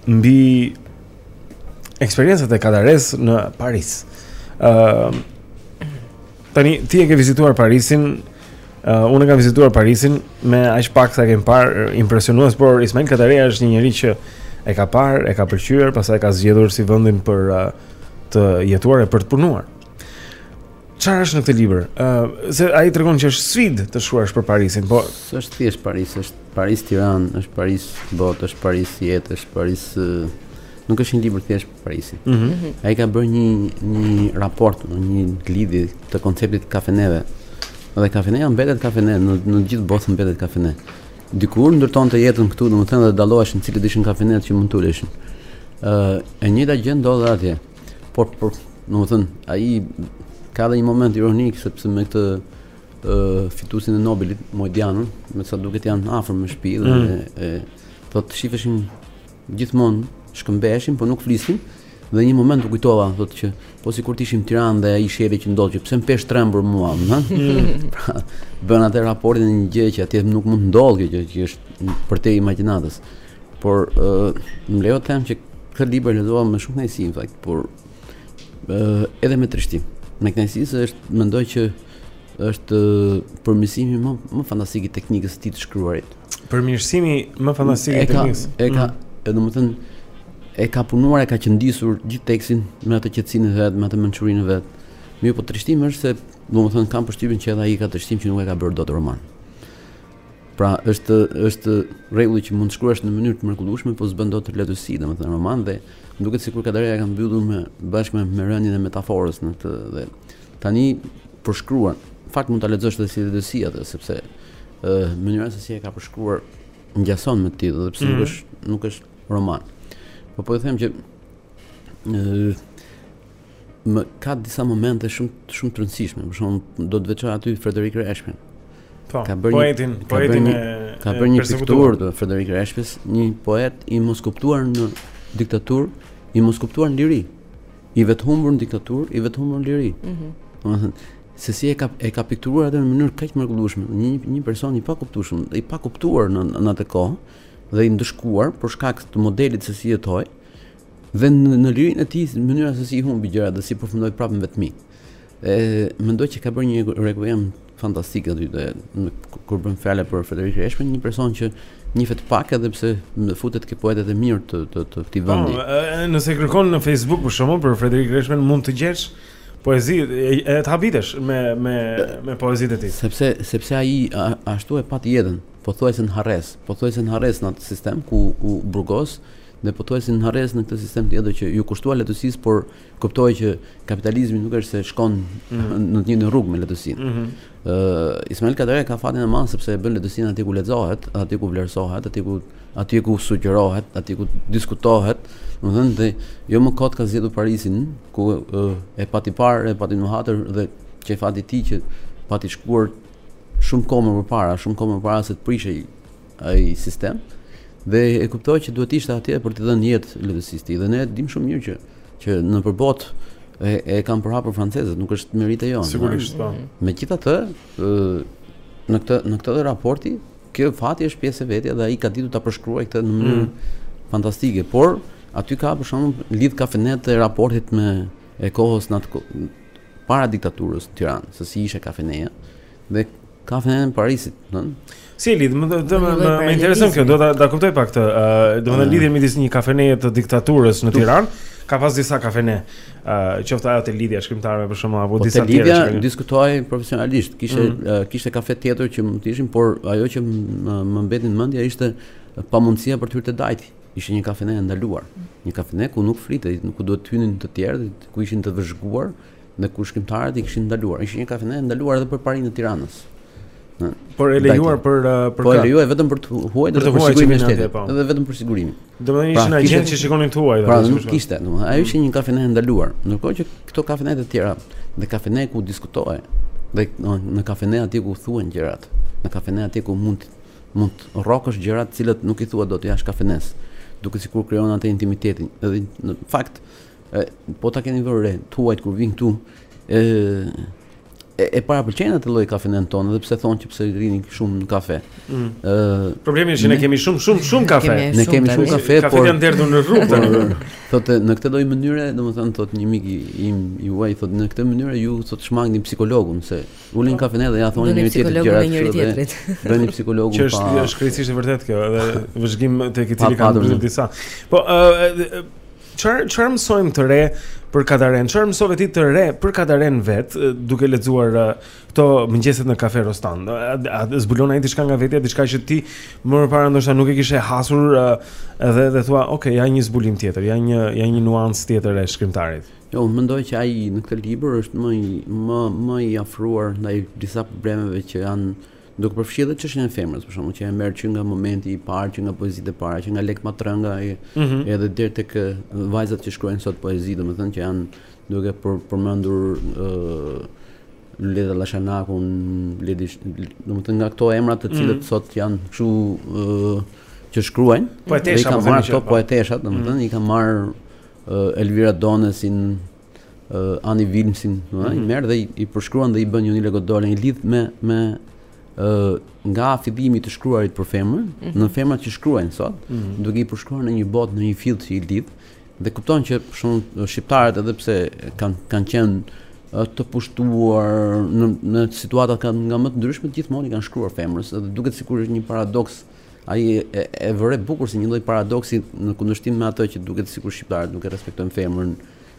mbi eksperiencat e Kadaresë në Paris. ë Tani ti e ke vizituar Parisin, uh, unë kam vizituar Parisin me aq pak sa kam parë impresionues, por Ismail Kadareja është një njeri që e ka parë, e ka pëlqyer, pastaj ka zgjedhur si vendin për uh, të jetuar e për të punuar. Çfarë është në këtë libër? Ë, uh, se ai tregon që është sfidë të shkruash për Parisin, po s'është thjesht Paris, është Paris Tiranë, është Paris botë, është Paris jetë, është Paris uh, nuk është një libër thjesht për Parisin. Mm -hmm. Ai ka bërë një një raport, do një lidhje të konceptit të kafeneve. Dhe kafeneja mbetet kafene në në gjithë botën mbetet kafene. Dikur ndërtonte jetën këtu, domethënë dhe dalloheshin cilët ishin kafenetë që mund të uleshin. Ë uh, e njëjta gjë ndodh atje. Por por domethënë ai ka dhe një moment ironik sepse me këtë uh, fituesin e Nobelit, Modianon, me sa duket janë afër me shtëpi dhe mm. e, e, thotë shifeshin Gjithmonë shkëmbeheshim, por nuk flisnim. Dhe një moment u kujtova, thotë që po sikur të ishim Tiranë dhe ai shefi që ndodh që pse më paske trembur mua, ha? Mm. pra, bën atë raportin në një gjë që atje nuk mund të ndodhë kjo gjë që është përtej imagjinatës. Por ë uh, më lejo të them që këtë libër e lexova me shumë kënaqësi në fakt, por ë uh, edhe me trishtim. Me kënaqësi se është mendoj që është përmirësimi më më fantastik i teknikës së tij të shkruarit. Përmirësimi më fantastik i teknikës. E ka, mm. domethënë e ka punuar, e ka qëndisur gjithë tekstin me atë qetësinë e vet, me atë mençurinë e vet. Mirë, po trishtimi është se, domethënë kam përshtypjen që edhe ai ka trishtim që nuk e ka bërë dot roman. Pra, është është rregulli që mund të shkruash në mënyrë të mrekullueshme, po s'bën dot letërsi, domethënë roman dhe duket sikur Kadareja ka mbyllur me bashkë me, me rënien e metaforës në këtë dhe Tani përshkruan, në fakt mund ta lexosh edhe si letërsi atë, sepse ë mënyra se si e ka përshkruar ngjason me ti, edhe pse mm -hmm. nuk mhm. është nuk është roman. Po po i them që ë më ka disa momente shumë shumë të rëndësishme. Për shembull, do të veçoja aty Frederik Rreshpjen. Po, ka bërë poetin, një, ka poetin bërë një, e ka bërë një pikturë të Frederik Rreshpjes, një poet i moskuptuar në diktaturë, i moskuptuar në liri. I vetëhumbur në diktaturë, i vetëhumbur në liri. Ëh. Mm Domethënë, se si e ka e ka pikturuar atë në mënyrë kaq mrekullueshme, një një person i pakuptueshëm, i pakuptuar në në atë kohë dhe i ndëshkuar për shkak të modelit se si jetoi dhe në, në lirinë e tij mënyra se si i humbi gjërat dhe si përfundoi prapë në vetmi. E mendoj që ka bërë një rekujem fantastik aty dhe kur bën fjalë për Frederik Rreshpjen, një person që njihet pak edhe pse më futet ke poetët më të mirë të të të këtij po, vendi. Po, nëse kërkon në Facebook për shembull për Frederik Rreshpjen mund të gjesh poezi e të habitesh me me me poezitë e tij. Sepse sepse ai ashtu e pat jetën, pothuajse në harresë, pothuajse në harresë në atë sistem ku u burgos dhe pothuajse në harresë në këtë sistem tjetër që iu kushtua letërsisë, por Kuptoi që kapitalizmi nuk është se shkon mm -hmm. në të njëjtën rrugë me letërsinë. Mm -hmm. uh, Ismail Kadare ka fatin e madh sepse e bën letërsinë aty ku lexohet, aty ku vlerësohet, aty ku aty ku sugjerohet, aty ku diskutohet, domethënë dhe jo më kot ka zgjedhur Parisin, ku uh, e pati parë, e pati në ëndërr dhe qe fati i tij që pati shkuar shumë kohë më parë, shumë kohë më parë se të prishej ai sistem dhe e kuptoi që duhet të ishte atje për të dhënë jetë letërsisë së tij dhe ne e dimë shumë mirë që që nëpër botë e, e kanë përhapur francezët, nuk është meritë e jonë. Sigurisht, po. Megjithatë, në këtë në këtë raporti, kjo fati është pjesë e vetja dhe ai ka ditur ta përshkruaj këtë në mënyrë mm, fantastike, por aty ka për shembull lidh kafenet e raportit me e kohës në atë para diktaturës në Tiranë, se si ishte kafeneja dhe Kafenetë e Parisit, ëh. Hm? Si e lidh, më më më intereson kjo, dua ta ta kuptoj pak këtë. Ëh, domethënë lidhje midis një kafeneje të diktaturës në Tiranë, ka pas disa kafene. Ëh, qoftë ajo te Lidhja e Shkrimtarëve për shembull apo po disa të tjera. Te Lidhja diskutohej profesionalisht, kishte mm. kishte kafe tjetër që mund të ishin, por ajo që më mbeti në mendje ishte pamundësia për të hyrë te Dajti. Ishte një kafene e ndaluar, një kafene ku nuk flitej, ku duhet të hynin të tjerë, ku ishin të vëzhguar, Dhe kur shkrimtarët i kishin ndaluar, ishte një kafene e ndaluar edhe për parinë e Tiranës. Por e lejuar për për Po e lejuar vetëm për të huajt dhe për sigurimin e shtetit, po. edhe vetëm për sigurimin. Domethënë pra, ishin agjentë që shikonin të huaj. Pra nuk kishte, domethënë ajo ishte një kafene e ndaluar. Ndërkohë që këto kafene të tjera, dhe kafene ku diskutohej, dhe në kafene aty ku thuhen gjërat, në kafene aty ku mund mund të thuash gjërat të cilat nuk i thua dot jashtë kafenes, duket sikur krijon atë intimitetin. Edhe në fakt E, po ta keni vënë re, të huajt kur vijnë këtu, e, e, e para pëlqejnë atë lloj kafenenë tonë, edhe pse thonë që pse rrini shumë në kafe. Mm. Ë, Problemi është që ne kemi shumë shumë shumë kafe. Kemi ne kemi shumë kafe, kafe por janë derdhur në rrugë tani. Thotë në këtë lloj mënyre, domethënë thotë një mik i imi i huaj thotë në këtë mënyrë ju thotë shmangni psikologun se uleni po. në kafene edhe ia thoni një tjetër gjërat njëri-tjetrit. Bëni psikologun pa. Që është, është krejtësisht e vërtetë kjo, edhe vëzhgim te i cili kanë disa. Po ë Çfarë çfarë mësojmë të re për Kadaren? Çfarë mësove ti të re për Kadaren vetë duke lexuar këto mëngjeset në kafe Rostan? A zbulon ai diçka nga vetja, diçka që ti më parë ndoshta nuk e kishe hasur edhe dhe thua, "Ok, ja një zbulim tjetër, ja një ja një nuancë tjetër e shkrimtarit." Jo, unë mendoj që ai në këtë libër është më më më i afruar ndaj disa problemeve që janë Duke përfshirë edhe çështjen e femrës, për shembull, që e merr që nga momenti i parë, që nga poezitë e para, që nga Lek Matrënga e mm -hmm. edhe deri tek vajzat që shkruajnë sot poezi, domethënë që janë duke për, përmendur ë uh, Lleshanakun, Ledi, domethënë nga këto emra të cilët mm -hmm. sot janë kështu ë uh, që shkruajnë, poetesha, i kanë marrë ato po. poeteshat, domethënë mm -hmm. i kanë marrë uh, Elvira Donesin, uh, Ani Vilmsin, mm -hmm. i mhm. merr dhe i, i përshkruan dhe i bën një një lego dore, i lidh me, me uh, nga fillimi të shkruarit për femrën, mm -hmm. në femrat që shkruajnë sot, mm -hmm. duke i përshkruar në një botë, në një fill që i lidh, dhe kupton që shumë shqiptarët edhe pse kanë kanë qenë të pushtuar në në situata kanë nga më të ndryshme gjithmonë i kanë shkruar femrës dhe duket sikur është një paradoks Ai e vëren bukur si një lloj paradoksi në kundërshtim me atë që duket sikur shqiptarët nuk e respektojnë femrën,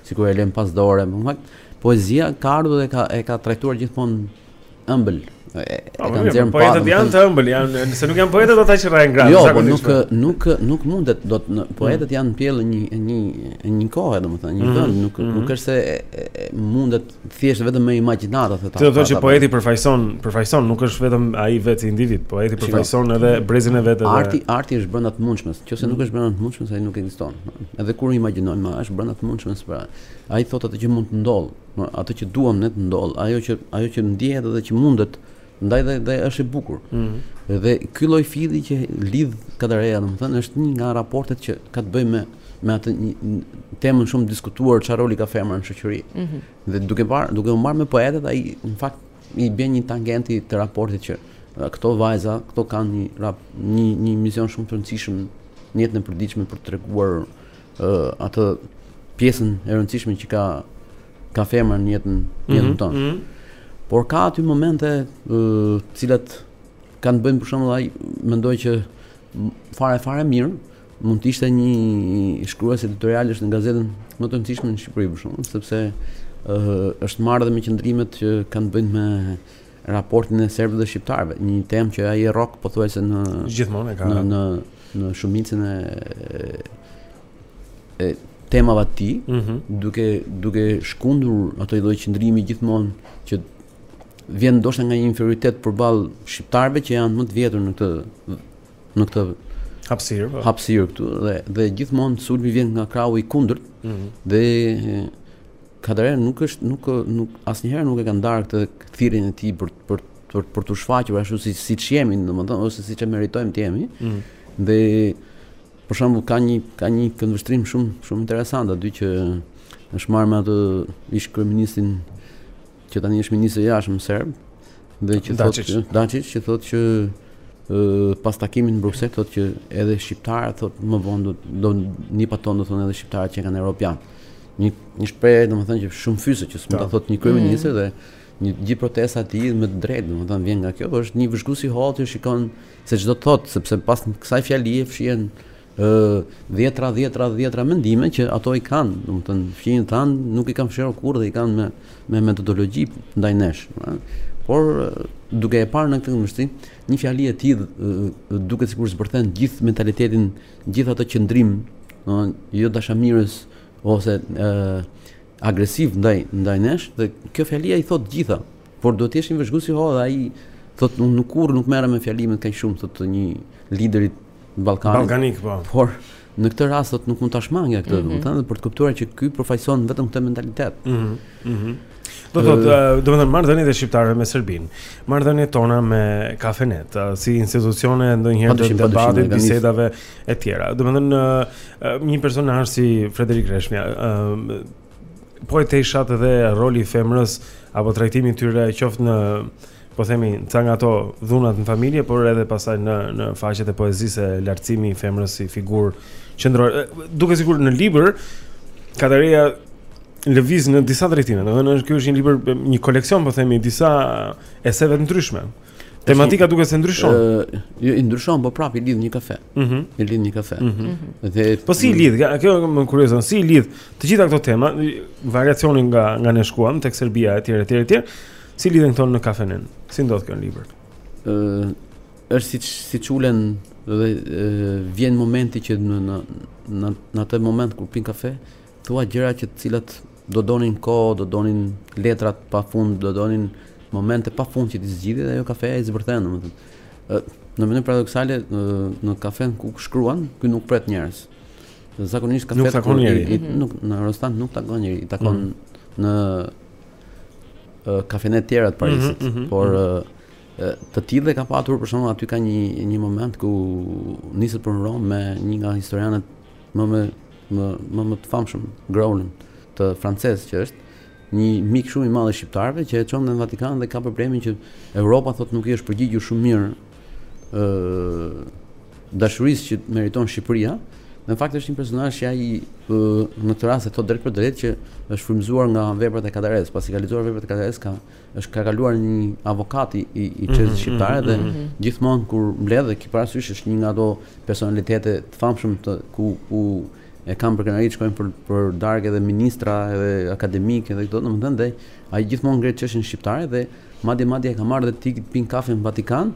sikur e lënë pas dore, në fakt poezia ka ardhur dhe ka e ka trajtuar gjithmonë ëmbël. E po, kanë nxjerrë po, pa. Poetët janë të ëmbël, janë nëse nuk janë poetët ata që rrahin gratë. Jo, po nuk nuk nuk mundet do të poetët mm. janë pjellë e një një një kohe, domethënë, një mm. vendi, nuk mm. nuk është se mundet thjesht vetëm me imagjinatë thotë. Do të thotë që poeti përfaqëson, përfaqëson, nuk është vetëm ai vetë si individ, poeti përfaqëson edhe brezin e vet edhe. Arti, arti është brenda të mundshmes. Nëse nuk është brenda të mundshmes, ai nuk ekziston. Edhe kur imagjinojmë, është brenda të mundshmes pra. Ai thotë atë që mund të ndodhë, atë që duam ne të ndodhë, ajo që ajo që ndjehet edhe që mundet Ndaj dhe, dhe është e bukur. Mm. Dhe ky lloj filli që lidh Kadareja, domethënë është një nga raportet që ka të bëjë me me atë një, temën shumë diskutuar çfarë roli ka femra në shoqëri. Mm -hmm. Dhe duke parë, duke u marrë me poetët, ai në fakt i bën një tangent të raportit që këto vajza, këto kanë një rap, një një mision shumë të rëndësishëm në jetën e përditshme për të treguar atë pjesën e rëndësishme që ka ka femra në jetën mm -hmm, jetën tonë. Mm -hmm. Por ka aty momente të cilat kanë të bëjnë për shembull ai mendoj që fare fare mirë mund të ishte një shkrues editorialesh në gazetën më të rëndësishme në Shqipëri për shembull, sepse është marrë dhe me qëndrimet që kanë të bëjnë me raportin e serbëve dhe shqiptarëve, një temë që ai rrok pothuajse gjithmonë e ka në në, në shumicën e e temave të tij, mm -hmm. duke duke shkundur atë lloj qëndrimi gjithmonë që vjen ndoshta nga një inferioritet përballë shqiptarëve që janë më të vjetër në këtë në këtë hapësirë, po. hapësirë këtu dhe dhe gjithmonë sulmi vjen nga krahu i kundërt. Mm -hmm. Dhe Kadare nuk është nuk nuk asnjëherë nuk e ka ndarë këtë thirrjen e tij për për për, për të shfaqur ashtu si siç jemi, domethënë ose siç e meritojmë të jemi. Mm. Dhe për shembull ka një ka një këndvështrim shumë shumë interesant aty që është marrë me atë ish-kryeministrin që tani është ministër i jashtëm serb dhe që thotë Daçiç që thotë që pas takimit në Bruksel thotë që edhe shqiptarët thotë më vonë do do një patjetër do thonë edhe shqiptarët që janë europianë. Një një shprehje domethënë që shumë fyese që s'mund ta po. thotë një kryeministër mm. dhe një gjithë protesta e tij me të drejtë, domethënë vjen nga kjo, por është një vëzhgues i hollë që shikon se ç'do të thotë, sepse pas kësaj fjalie fshihen ë dhjetra dhjetra dhjetra mendime që ata i kanë, domethënë fshihen tan, nuk i kanë fshirë kurrë dhe i kanë me me metodologji ndaj nesh, domethënë por duke e parë në këtë mështri, një fjali e tillë duket sikur zbërthen gjithë mentalitetin Gjithë atë qëndrim, domethënë jo dashamirës ose ë agresiv ndaj ndaj nesh dhe kjo fjalia i thotë të gjitha, por duhet të jesh një vëzhgues i hollë dhe ai thotë unë nuk kurrë nuk merrem me fjalimet kaq shumë thotë, e një lideri ballkanik. Ballkanik po. Por në këtë rast thotë nuk mund ta shmangja këtë, mm -hmm. domethënë për të kuptuar që ky përfaqëson vetëm këtë mentalitet. Mm -hmm. Mhm. Mm do të thotë, domethënë marrëdhëniet e shqiptarëve me Serbinë, marrëdhëniet tona me kafenet, si institucione ndonjëherë të debatit, bisedave e tjera. Domethënë një personazh si Frederik Rreshpja, ë po e theksat edhe roli i femrës apo trajtimi i tyre qoftë në po themi ca nga ato dhunat në familje, por edhe pastaj në në faqet e poezisë e lartësimi i femrës si figurë qendrore. Duket sikur në libër Kadareja lëviz në disa drejtime. Domethënë është ky është një libër një koleksion po themi disa eseve të ndryshme. Tematika duket se ndryshon. Ë, jo, ndryshon, po prapë i lidh një kafe. Ëh. Mm I lidh një kafe. Mm -hmm. Dhe po si i lidh? Kjo më kuriozon, si i lidh të gjitha këto tema, variacionin nga nga ne shkuam tek Sërbia etj etj etj. Si lidhen këto në kafene? Si ndodh kjo në libër? Ë, është siç siç ulen dhe e, vjen momenti që në në në, në atë moment kur pin kafe, thua gjëra që të cilat do donin kohë, do donin letra pa fund, do donin momente pa fund që t'i zgjidhje dhe ajo kafe e zbërthen, domethënë. Në mënyrë paradoksale në, në kafen ku shkruan, ky nuk pret njerëz. Zakonisht kafe nuk takon njeri, nuk në Rostand nuk takon njeri, takon mm. në kafenet tjera të Parisit, mm -hmm, por mm -hmm. të tillë ka patur, për shembull aty ka një një moment ku niset për në Romë me një nga historianët më më më më, më të famshëm, Grolin, të francez që është një mik shumë i madh i shqiptarëve që e çon në Vatikan dhe ka problemin që Europa thotë nuk i është përgjigjur shumë mirë dashurisë që meriton Shqipëria, në fakt është një personazh që ai në këtë rast e thotë drejtpërdrejt që është frymëzuar nga veprat e Kadaresë, pasi ka lexuar veprat e Kadaresë ka është ka kaluar një avokat i i, i çështjes mhm, shqiptare mhm, dhe mhm. gjithmonë kur mbledh dhe ki parasysh është një nga ato personalitete të famshëm të ku ku e kanë për krenari të shkojnë për për darkë edhe ministra edhe akademikë edhe këto domethënë dhe ai gjithmonë ngre çështjen shqiptare dhe madje madje e ka marrë dhe të ikë të pijë kafe në Vatikan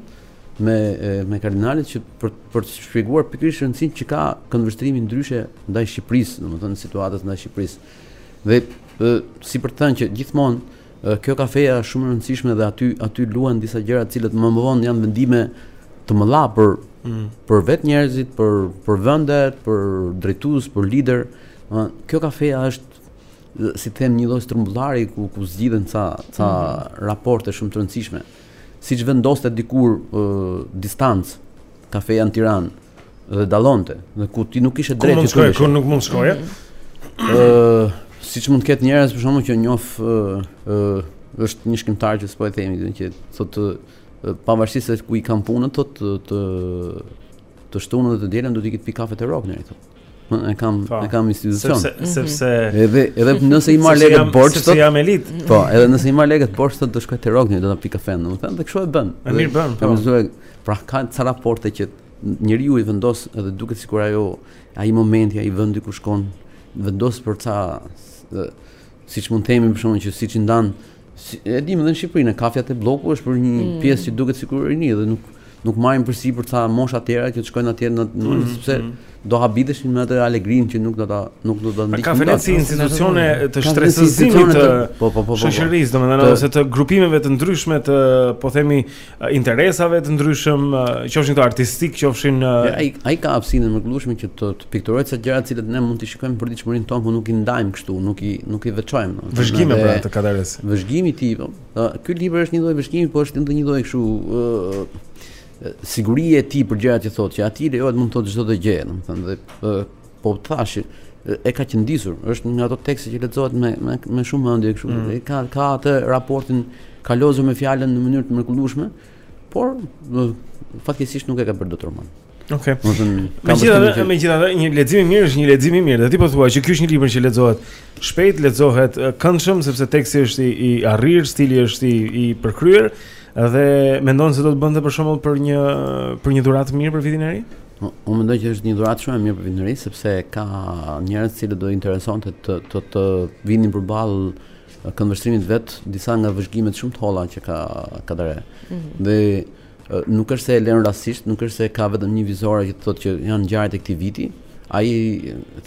me me kardinalet që për për të shpjeguar pikërisht rëndësinë që ka këndvështrimi ndryshe ndaj Shqipërisë, domethënë situatës ndaj Shqipërisë. Dhe e, si për të thënë që gjithmonë Kjo kafeja është shumë e rëndësishme dhe aty aty luhen disa gjëra të cilat më vonë janë vendime të mëdha për mm. për vetë njerëzit, për për vendet, për drejtues, për lider. Ëh, kjo kafeja është si të them një lloj strumbullari ku ku zgjidhen ca ca mm -hmm. raporte shumë të rëndësishme. Siç vendoste dikur uh, distancë kafeja në Tiranë, dhe dallonte, dhe ku ti nuk kishe të drejtë të shkoje. Ku nuk mund të shkoje? Ëh, siç mund të ketë njerëz për shembull që njoh ëh është një shkrimtar që s'po e themi këtë që thotë pavarësisht se ku i kam punët, thotë të të shtunën dhe të dielën do të iki të pi kafe te Rogneri thotë. e kam po. e kam institucion sepse mhm. sepse edhe edhe nëse i marr lekët borxh sepse jam elitë po edhe nëse i marr lekët borxh sot do shkoj te Rogneri do ta pi kafen domethënë dhe kështu e bën e mirë bën po mësoj pra ka ca raporte që njeriu i vendos edhe duket sikur ajo ai momenti ai vendi ku shkon vendos për ca siç mund të themi për shembull që siç i ndan Si, e dimë dhe në Shqipëri, kafja te Blloku është për një mm. pjesë që duket sikur rini dhe nuk, nuk marrin përsipër ta mosha tjera që të shkojnë atje në në mm. sepse mm. do habiteshin me atë alegri që nuk do ta nuk do ta ndiqnin. Kafenetë si institucione të shtresëzimit të po, po, po, shoqërisë, domethënë ose të grupimeve të ndryshme të po themi interesave të ndryshme, qofshin këto artistike, qofshin ai ai ka hapësinë e mrekullueshme që të, të pikturojë ca gjëra të cilat ne mund t'i shikojmë në përditshmërinë tonë, por nuk i ndajmë kështu, nuk i nuk i veçojmë. No. Vëzhgime pra të Kadaresë. Vëzhgimi i tij, po. Ky libër është një lloj vëzhgimi, por është dhe një lloj kështu ë sigurie e tij për gjërat që thotë, që atij i lejohet mund të thotë çdo gjë, domethënë dhe Po të thashë, e ka qëndisur, është nga ato tekste që lexohet me me, me shumë mendje kështu. Mm. Ka ka atë raportin xheloz me fjalën në mënyrë të mrekullueshme, por fatkeqësisht nuk e ka bërë dot roman. Okej. Okay. Domethënë, megjithatë, megjithatë, një lexim i mirë është një lexim i mirë. Dhe ti po thua që ky është një libër që lexohet shpejt, lexohet këndshëm sepse teksti është i, i arrirë, stili është i, i përkryer Dhe mendon se do të bënte për shembull për një për një dhuratë mirë për vitin e ri? Unë mendoj që është një dhuratë shumë e mirë për vitin e ri sepse ka njerëz që do interesonte të të të vinin përballë këndvështrimit vetë disa nga vëzhgimet shumë të holla që ka ka dhënë. Mm -hmm. Dhe nuk është se e lë rastisht, nuk është se ka vetëm një vizore që thotë që janë ngjarjet e këtij viti. Ai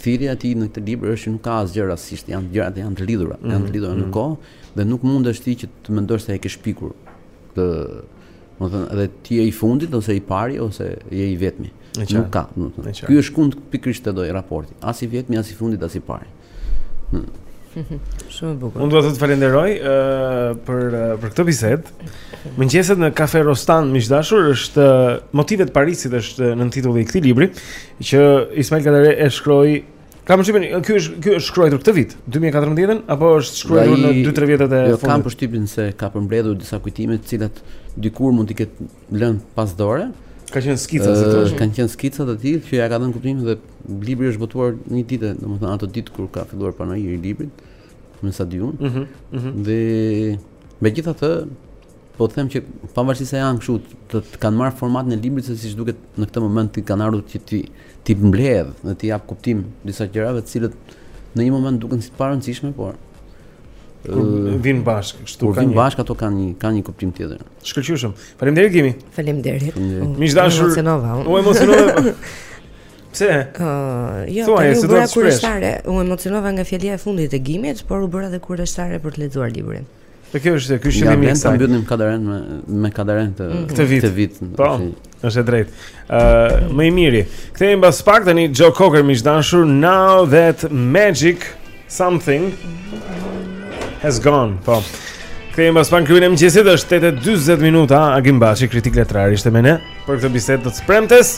thirrja e tij në këtë libër është që nuk ka asgjë rastisht, janë gjërat janë të lidhura, mm -hmm. janë të mhm. lidhura në mhm. kohë. Dhe nuk mundesh ti që të mendosh se e ke shpikur këtë, domethënë, edhe ti je i fundit ose i pari ose je i vetmi. Nuk ka, domethënë. Ky është kund pikërisht të doj raporti. As i vetmi, as i fundit, as i pari. Hmm. Shumë bukur. Unë dua të të falenderoj ë uh, për uh, për këtë bisedë. Mëngjeset në Kafe Rostand miq të dashur është uh, motive të Parisit është nëntitull i këtij libri që Ismail Kadare e shkroi Kam përshtypjen, ky është ky është shkruar këtë vit, 2014-ën apo është shkruar në 2-3 vjetët e jo, fundit? Jo, kam përshtypjen se ka përmbledhur disa kujtime të cilat dikur mund t'i ketë lënë pas dore. Kanë qenë skica si të thuash. Kanë qenë skica të tij që u ka dhënë kuptim dhe libri është botuar një ditë, domethënë ato ditë kur ka filluar panairi i librit në stadium. Mhm. Mm mm -hmm. Dhe megjithatë Po them që pavarësisht se janë kështu, do të kanë marrë formatin e librit se siç duket në këtë moment i kanë ardhur që t'i t'i mbledhë dhe t'i japë kuptim disa gjërave të cilat në një moment duken si të parëndësishme, por kur vijnë bashkë, kështu kanë. Kur vijnë bashkë ato kanë një kanë një kuptim tjetër. Shkëlqyeshëm. Faleminderit Gimi. Faleminderit. Miq të dashur. Emocionova. U emocionova. Pse? Ëh, uh, jo, Thua, tani u bëra kurioztare. U emocionova nga fjalia e fundit e Gimit, por u bëra edhe kurioztare për të lexuar librin. Dhe kjo është, ky është qëllimi i kësaj. Ja, ne mbyllim Kadaren me me Kadaren të mm. këtë vit. Këtë vit. Po. Është e drejtë. Ë, uh, më i miri. Kthehemi pas pak tani Joe Cocker miq të dashur Now That Magic Something Has Gone. Po. Kthehemi pas pak klubi i mëngjesit, është 8:40 minuta, Agim Baçi, kritik letrar ishte me ne për këtë bisedë të së premtes.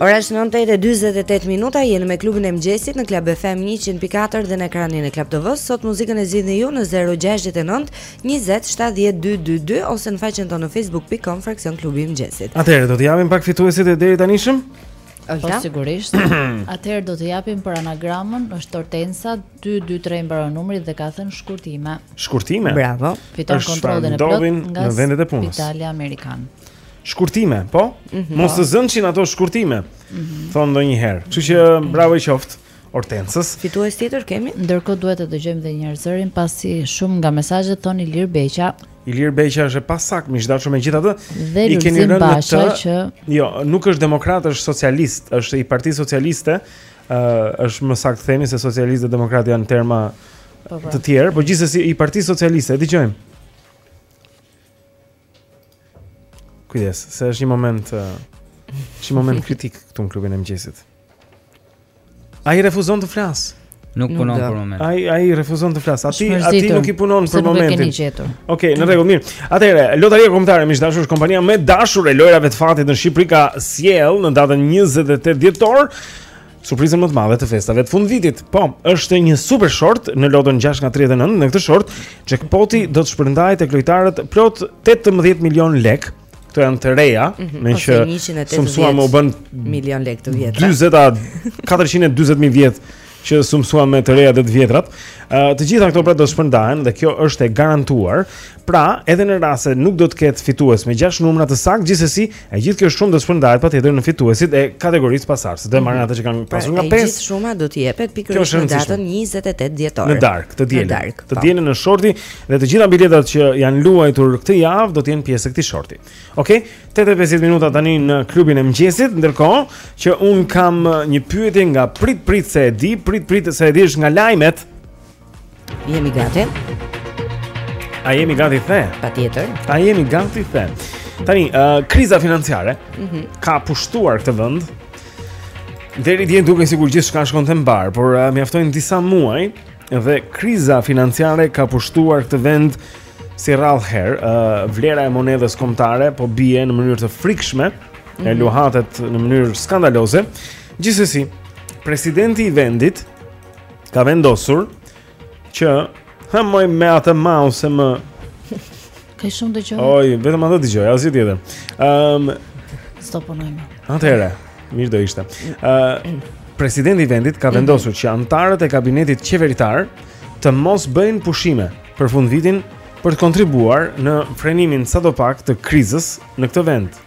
Ora është 9:48 minuta, jeni me klubin e mëngjesit në Club FM 104 dhe në ekranin e Club TV-së. Sot muzikën e zgjidhni ju në 069 20 70 222 ose në faqen tonë në facebook.com fraksion klubi i mëngjesit. Atëherë do të japim pak fituesit e deritanishëm. Po sigurisht. Atëherë do të japim për anagramën, është Hortensa 223 mbaron numri dhe ka thënë shkurtime. Shkurtime. Bravo. Fiton kontrollin e plotë nga vendet e punës. Italia Amerikan. Shkurtime, po? Mm -hmm. Mos të zënçin ata shkurtime. Mm -hmm. Thon ndonjëherë. Kështu që bravo i qoftë. Hortensës. Fitues tjetër kemi? Ndërkohë duhet të dëgjojmë edhe një herë zërin pasi shumë nga mesazhet thon Ilir Beqa. Ilir Beqa është e pasakt, megjithatë. I keni rënë në të që jo, nuk është demokrat, është socialist, është i Partisë Socialiste. Ë, uh, është më saktë themi se socialistë dhe demokratë janë terma po, po. të tjerë, por gjithsesi i Partisë Socialiste, e dëgjojmë. Kujdes, se është një moment është një moment kritik këtu në klubin e mëngjesit. Ai refuzon të flas. Nuk punon për momentin. Ai ai refuzon të flas. Atij atij nuk i punon për momentin. Okej, okay, në rregull, mirë. Atëherë, lotaria kombëtare miq të dashur kompania më e dashur e lojrave të fatit në Shqipëri ka sjellë në datën 28 dhjetor Surprizën më të madhe të festave të fundvitit. Po, është një super short në loton 6 nga 39. Në këtë short, jackpoti do të shpërndajë tek lojtarët plot 18 milion lek. Këto janë të reja, mm -hmm. meqë s'u mësuam u bënë milion lek të vjetra. 40 a 440 mijë vjet që s'u mësuam me të reja dhe të vjetrat. Uh, të gjitha këto pra do të shpërndahen dhe kjo është e garantuar. Pra, edhe në rast se nuk do të ketë fitues me 6 numra të saktë, gjithsesi E gjithë kjo shumë do të shpërndahet patjetër në fituesit e kategorisë pasardhëse. Do e marrin mhm. ata që kanë pra, pasur nga 5. Gjithë shuma do t'i jepet pikërisht në datën 28 dhjetor. Në darkë, të dielën. Të po. dielën është shorti dhe të gjitha biletat që janë luajtur këtë javë do të jenë pjesë e këtij shorti. Okej, okay? 8:50 minuta tani në klubin e mëngjesit, ndërkohë që un kam një pyetje nga prit prit se e di, prit prit se e di është nga lajmet. Jemi gati. A jemi gati the? Patjetër. A jemi gati the? Tani, uh, kriza financiare mm -hmm. ka pushtuar këtë vend. Deri dje dukej sikur gjithçka shkonte mbarë, por uh, mjaftojnë disa muaj dhe kriza financiare ka pushtuar këtë vend si rrallë herë. Uh, vlera e monedhës kombëtare po bie në mënyrë të frikshme, mm -hmm. e mhm. luhatet në mënyrë skandaloze. Gjithsesi, presidenti i vendit ka vendosur që hë moj me atë mouse më Ka shumë dëgjoj. Oj, vetëm ato dëgjoj, asgjë tjetër. Ëm um, stoponojmë. Atëherë, mirë do ishte. Ë uh, presidenti i vendit ka mhm. vendosur që anëtarët e kabinetit qeveritar të mos bëjnë pushime për fundvitin për të kontribuar në frenimin sadopak të krizës në këtë vend.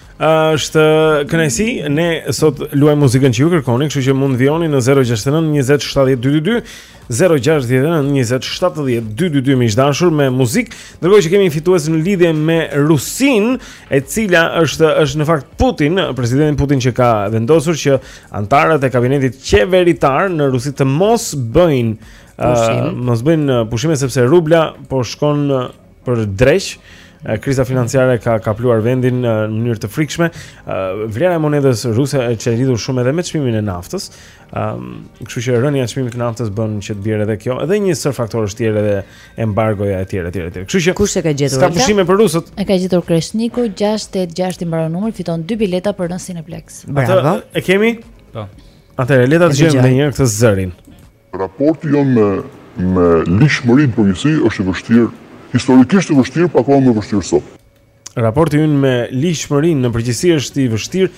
Është kënaqësi, ne sot luajmë muzikën që ju kërkoni, kështu që mund të vijoni në 069 20 70 222, 069 20 70 222 miq të dashur me muzikë, ndërkohë që kemi një fitues në lidhje me Rusinë, e cila është është në fakt Putin, presidenti Putin që ka vendosur që anëtarët e kabinetit qeveritar në Rusi të mos bëjnë uh, mos bëjnë pushime sepse rubla po shkon për dreq. Kriza financiare ka kapluar vendin në mënyrë të frikshme. Vlera e monedhës ruse është lidhur shumë edhe me çmimin e naftës. Ëm, kështu që rënia e çmimit të naftës bën që të bjerë edhe kjo, edhe një sërë faktorësh të tjerë edhe embargoja etj etj etj. Kështu që kush e ka gjetur? Ka pushime për rusët. E ka gjetur Kreshniku 686 i mbaron numri, fiton dy bileta për në Cineplex. Bravo. E kemi? Po. Atëherë le ta dëgjojmë edhe një herë këtë zërin. Raporti ynë me me ligjshmërinë në përgjithësi është i vështirë, historikisht i vështirë, por akoma më vështirë sot. Raporti ynë me ligjshmërinë në përgjithësi është i vështirë.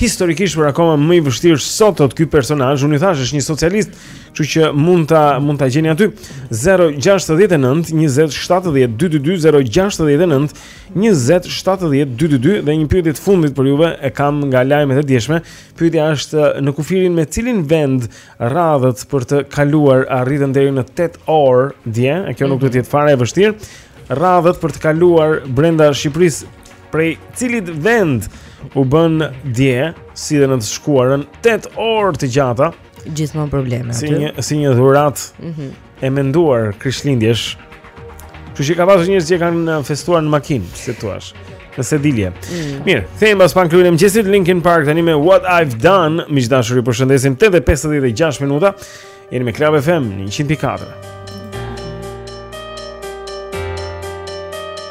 Historikisht por akoma më i vështirë sot atë ky personazh, unë ju thashë është një socialist, kështu që mund ta mund ta gjeni aty 069 20 70 222 069 20 70 222 dhe një pyetje të fundit për juve e kam nga lajmet e djeshme. Pyetja është në kufirin me cilin vend Radhët për të kaluar arritën deri në 8 orë dje, e kjo nuk duhet të jetë fare e vështirë. Radhët për të kaluar brenda Shqipërisë prej cilit vend u bënë dje, si dhe në të shkuarën 8 orë të gjata. Gjithmonë probleme aty. Si një si një dhuratë. Mhm. Mm e menduar Krishtlindjesh. Kështu që ka pasur njerëz që kanë uh, festuar në makinë, si thua. Në sedilje. Mm. Mirë, kthehemi pas pak Klubi i Mëngjesit Linkin Park tani me What I've Done, miq të dashur ju përshëndesim 8:56 minuta. Jeni me Club FM 104.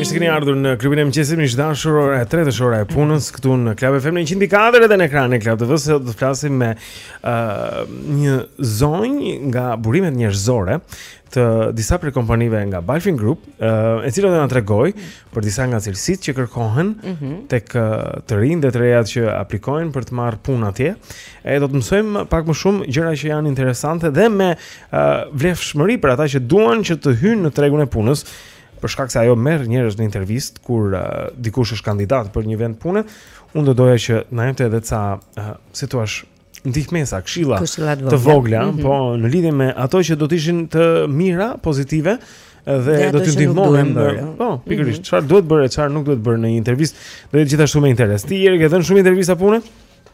Mirë se keni ardhur në klubin e mëngjesit, miq të dashur, ora e 3 është ora e punës këtu në Club FM në 104 edhe në ekranin e Club TV se do të flasim me ë uh, një zonjë nga burimet njerëzore të disa prej kompanive nga Balfin Group, ë uh, e cila do na tregoj për disa nga cilësitë që kërkohen mm -hmm. tek të rinjtë dhe të rejat që aplikojnë për të marrë punë atje. E do të mësojmë pak më shumë gjëra që janë interesante dhe me uh, vlefshmëri për ata që duan që të hyjnë në tregun e punës për shkak se ajo merr njerëz në intervistë kur uh, dikush është kandidat për një vend pune, unë do doja që të na jepte edhe ca uh, si thua ndihmesa, këshilla të vogla, mm -hmm. po në lidhje me ato që do të ishin të mira, pozitive dhe, dhe do të ndihmonin. Po, mhm. pikërisht, çfarë mm -hmm. duhet bërë, çfarë nuk duhet bërë në një intervistë, do jetë gjithashtu me interes. Ti jeri ke dhënë shumë intervista pune?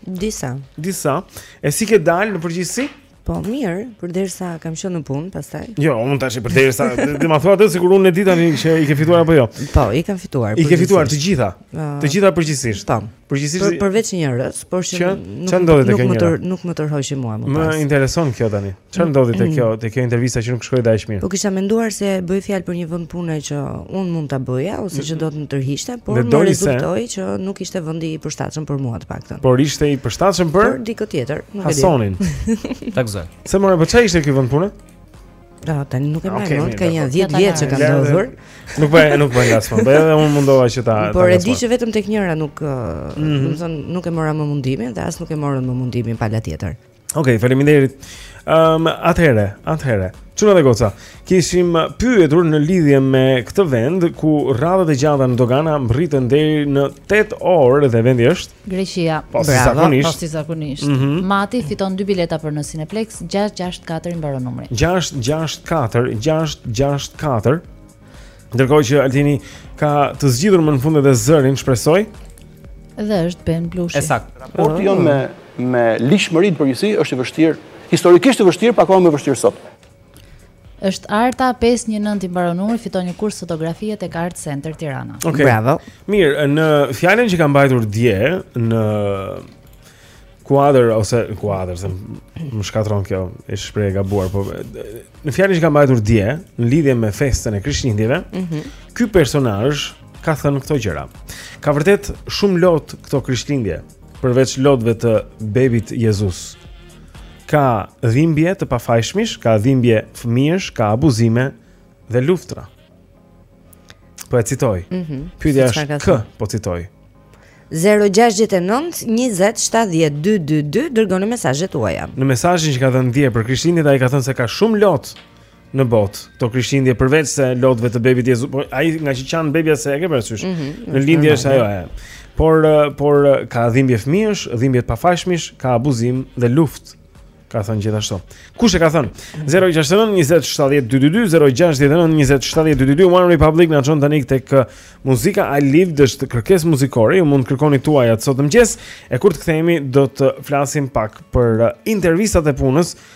Disa. Disa. E si ke dalë në përgjithësi? Po mirë, përderisa kam qenë në punë pastaj. Jo, unë s'thashë përderisa, ti më thua atë sikur unë e di tani që i ke fituar apo jo. Po, i kam fituar. I ke fituar të gjitha. Të gjitha përgjithësisht. Tam. Përgjithësisht për, përveç njerëz, por që, që nuk nuk, nuk më tër, nuk më tërhoqi mua më pas. Më intereson kjo tani. Çfarë mm. ndodhi te kjo, te kjo intervista që nuk shkoi dash mirë? Po kisha menduar se bëhet fjalë për një vend pune që unë mund ta bëja ose që mm. do të më tërhiqte, por më rezultoi që nuk ishte vendi i përshtatshëm për mua të paktën. Por ishte i përshtatshëm për për dikë tjetër, nuk e di. Hasonin. Takzon. Se më po çfarë ishte ky vend pune? Do ah, tani nuk e mbaj mend, ka një 10 vjet që ka ndodhur. Nuk po nuk po ngas më. Po edhe unë mundova që ta. Por e di që vetëm tek njëra nuk, uh, mhm. do të thotë, nuk e mora më mundimin dhe as nuk e morën më mundimin pala tjetër. Okej, okay, faleminderit. Ehm, um, atëhere, atëhere. Çuna dhe goca, kishim pyetur në lidhje me këtë vend ku radhët e gjata në dogana mbrritën deri në 8 orë dhe vendi është Greqia. Po si zakonisht. Po si zakonisht. Mm -hmm. Mati fiton dy bileta për në Cineplex 664 i mbaron numri. 664 664. Ndërkohë që Altini ka të zgjidhur më në fund edhe zërin, shpresoj. Dhe është Ben Blushi. E saktë. Raporti jonë me me ligjshmërinë përgjithësisht është i vështirë, historikisht i vështirë, pak më i vështirë sot. Është Arta 519 i mbaron numri, fiton një kurs fotografie tek Art Center Tirana. Okej. Okay. Bravo. Mirë, në fjalën që ka mbajtur dje në kuadër ose në kuadër, se më shkatërron kjo, e shprehje e gabuar, po në fjalën që ka mbajtur dje në lidhje me festën e Krishtlindjeve, mm -hmm. ky personazh ka thënë këto gjëra. Ka vërtet shumë lot këto Krishtlindje, përveç lotëve të bebit Jezus. Ka dhimbje të pafajshmish, ka dhimbje fëmijësh, ka abuzime dhe luftra. Po e citoj. Mm -hmm. Pyetja është kë po citoj? 0-6-9-20-70-2-2-2 Dërgoni mesazhet tuaja Në mesazhin që ka dhënë dje për Krishtlindjet ai ka thënë se ka shumë lot në botë. Këto Krishtlindje përveç se lotëve të bebit Jezu, po ai nga që qan bebia se e ke parasysh. Mm -hmm, në lindje është ajo e. Por por ka dhimbje fëmijësh, dhimbje të pafajshmish, ka abuzim dhe luftë. Ka thënë gjithashtu. Kush e ka thënë? 069 20 70 222 069 20 70 222 One Republic na çon tani tek uh, muzika I Lived është kërkesë muzikore, ju mund të kërkoni tuajat sot mëngjes e kur të kthehemi do të flasim pak për uh, intervistat e punës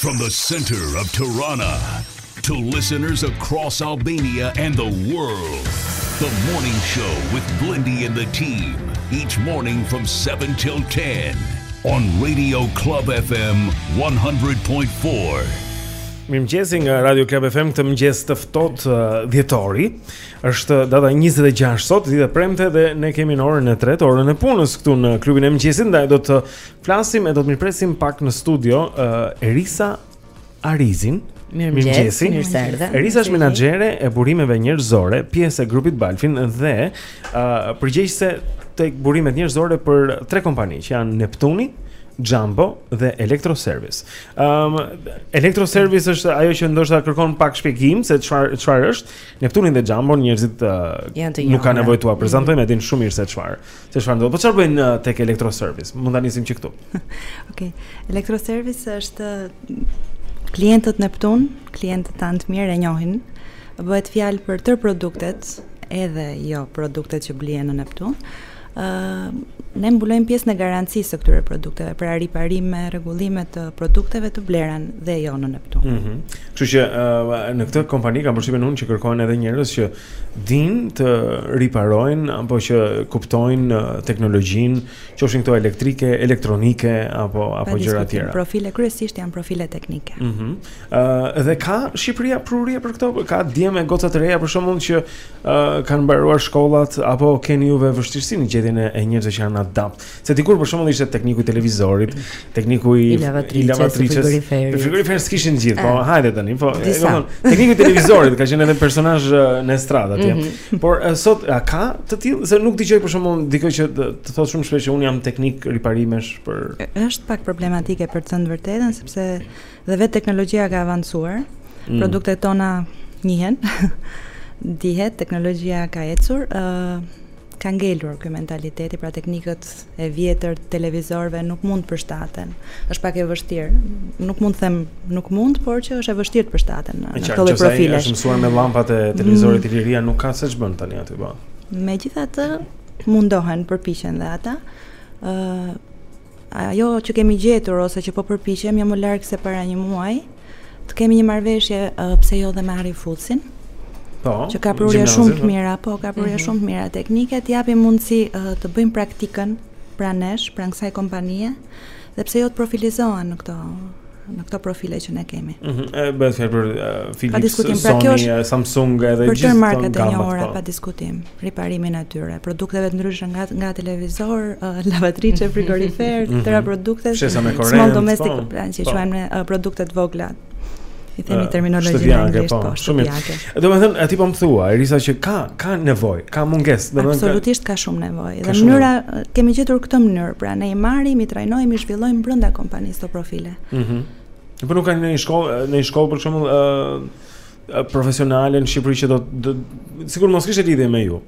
From the center of Tirana to listeners across Albania and the world. The morning show with Blendi and the team each morning from 7 till 10 on Radio Club FM 100.4. Mirëmëngjesi nga Radio Club FM këtë mëngjes të ftohtë uh, dhjetori. Është data 26 sot, ditë e premte dhe ne jemi në orën e 3, orën e punës këtu në klubin e mëngjesit, ndaj do të Flasim e do të mirpresim pak në studio uh, Erisa Arizin. Mirëmëngjes, mirë se erdhe. Erisa është menaxhere e burimeve njerëzore, pjesë e grupit Balfin dhe ë uh, përgjegjëse tek burimet njerëzore për tre kompani që janë Neptuni, Jumbo dhe Electro Service. Ëm um, Electro Service është ajo që ndoshta kërkon pak shpjegim se çfarë çfarë është. Neptunin dhe Jumbon njerëzit uh, nuk kanë nevojë t'ua prezantojmë, mm -hmm. e dinë shumë mirë se çfarë. Se çfarë ndodh? Po çfarë bëjnë uh, tek Electro Service? Mund ta nisim që këtu. Okej. Okay. Electro Service është mm, klientët Neptun, klientët tanë mirë e njohin. Bëhet fjalë për tërë produktet, edhe jo produktet që blihen në Neptun. Ë uh, ne mbulojmë pjesën e garancisë së këtyre produkteve, pra riparime, rregullime të produkteve të blera dhe jo në Neptun. Mhm. Mm Kështu që uh, në këtë kompani kam përshtypjen unë që kërkojnë edhe njerëz që dinë të riparojnë apo që kuptojnë teknologjinë, qofshin këto elektrike, elektronike apo apo gjëra të tjera. Profile kryesisht janë profile teknike. Ëh. Mm uh, dhe ka Shqipëria prurje për këto? Ka djem e goca të reja për shembull që uh, kanë mbaruar shkollat apo keni juve vështirësi në gjetjen e njerëzve që janë adapt? Se dikur për shembull ishte tekniku i televizorit, tekniku i lavatriçes, i lavatriçes, frigoriferit. Frigorifer s'kishin të gjithë, po eh, hajde tani, po e kam thënë. Tekniku i televizorit ka qenë edhe personazh eh, në estradë atje. Mm -hmm. Por eh, sot a ka të tillë se nuk dëgjoj për shembull dikë që të, të thotë shumë shpesh që un jam teknik riparimesh për Është pak problematike për të thënë të vërtetën sepse dhe vetë teknologjia ka avancuar. Mm. Produktet tona njihen. Dihet teknologjia ka ecur. Ëh uh, Ka ngelur ky mentaliteti, pra teknikët e vjetër të televizorëve nuk mund të përshtaten. Është pak e vështirë. Nuk mund të them nuk mund, por që është e vështirë të përshtaten në këto lloj profilesh. Është mësuar me llampat e televizorit mm. Iliria, nuk ka se ç'bën tani aty po. Megjithatë, mundohen, përpiqen dhe ata. ë uh, Ajo që kemi gjetur ose që po përpiqem jo më larg se para një muaji, të kemi një marrëveshje pse jo dhe me Harry Fultzin. Po. Që ka prurje shumë të po. mira, po ka prurje mm -hmm. shumë të mira teknike, t'i japim mundësi uh, të bëjnë praktikën pranë nesh, pranë kësaj kompanie, dhe pse jo të profilizohen në këto në këto profile që ne kemi. Ëh, mm -hmm. bëhet fjalë për uh, Philips, pra Sony, pra Samsung edhe gjithë këto markat e njohura po. pa diskutim, riparimin e tyre, produkteve të ndryshme nga nga televizor, uh, lavatriçe, frigorifer, mm -hmm. tëra produkte, fshesa me korrent, small domestic po, appliance, që po. quajmë uh, produkte të vogla. I themi uh, terminologjinë në anglisht, po, po shumë mirë. Domethënë, ti po më thua, Erisa që ka, ka nevojë, ka mungesë. Dhe Absolutisht ka shumë nevojë. Dhe mënyra, kemi gjetur këtë mënyrë, pra ne i marrim, i trajnojmë, i zhvillojmë brenda kompanisë këto profile. Mm -hmm. Por po nuk ka një shkollë, një shkollë për shembull uh, profesionale në Shqipëri që do të... Sikur mos kishte lidhje me ju.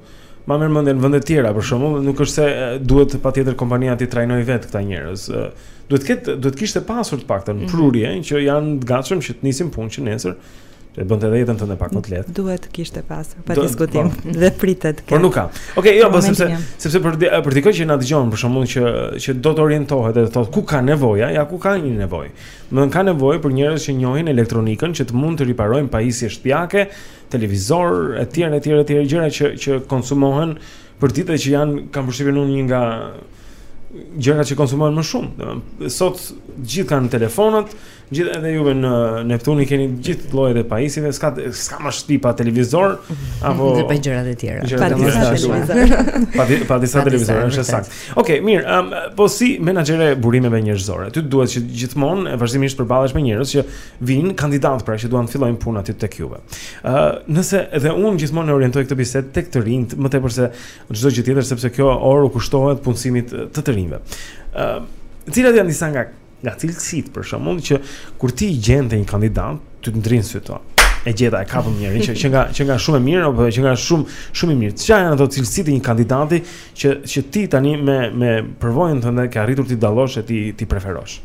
Ma merr mendja në vende të tjera për shembull, nuk është se duhet patjetër kompania t'i trajnojë vetë këta njerëz. Uh, duhet të ketë, duhet kishte pasur të paktën mhm. prurje, mm -hmm. që janë të gatshëm që të nisin punë që nesër, E bënte edhe jetën tënde pak më të lehtë. Duhet të kishte pasur pa diskutim po. dhe pritet që. Por nuk ka. Okej, okay, jo, po sepse sepse për di, për dikë që na dëgjon për shembull që që do të orientohet dhe të thotë ku ka nevojë, ja ku ka një nevojë. Domethënë ka nevojë për njerëz që njohin elektronikën që të mund të riparojnë pajisje shtëpiake, televizor etj etj etj gjëra që që konsumohen përditë, që janë kam përshtypjen unë një nga gjërat që konsumohen më shumë. Sot gjithë kanë telefonat, Gjithë edhe juve në Neptun i keni gjithë llojet e pajisjeve, s'ka s'ka më shtëpi pa televizor apo dhe pa gjëra të tjera. Pa disa televizor. Pa di, pa disa televizor, është saktë. Okej, okay, mirë, um, po si menaxhere burimeve njerëzore. Ty duhet që gjithmonë e vazhdimisht përballesh me njerëz që vijnë kandidatë pra që duan të fillojnë punë aty tek juve. Ë, uh, nëse edhe unë gjithmonë e orientoj këtë bisedë tek të rinjtë, më tepër se çdo gjë tjetër sepse kjo orë u kushtohet punësimit të të rinjve. Ë, uh, cilat janë disa nga Nga cilësitë, për shembull, që kur ti i gjen te një kandidat, ty të ndrijnë sytë o. E gjeta, e kapëm njërin që qenka qenka shumë e mirë apo qenka shumë shumë i mirë. Çfarë janë ato cilësitë e një kandidati që që ti tani me me përvojën tënde ke arritur t'i dallosh e t'i t'i preferosh?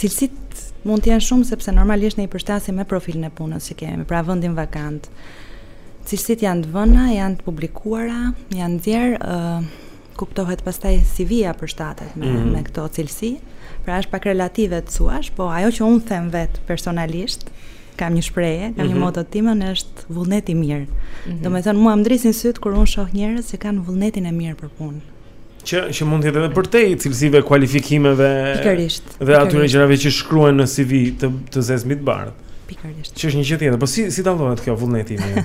Cilësitë mund të jenë shumë sepse normalisht ne i përshtatim me profilin e punës që kemi, pra vendin vakant. Cilësitë janë të vëna, janë të publikuara, janë nxjerrë, ë uh, kuptohet pastaj CV-ja përshtatet me, mm -hmm. me këto cilësi. Pra është pak relative të thuash, po ajo që unë them vetë personalisht, kam një shprehje, kam mm -hmm. një mhm. moto timën është vullneti i mirë. Mm -hmm. Domethënë mua më ndrisin sytë kur unë shoh njerëz që kanë vullnetin e mirë për punë. Që që mund të jetë edhe përtej cilësive, kualifikimeve Pikërisht. Dhe atyre gjërave që shkruhen në CV të e zezë mbi të bardhë. Pikërisht. Që është një gjë tjetër, po si si dallohet ky vullneti i mirë?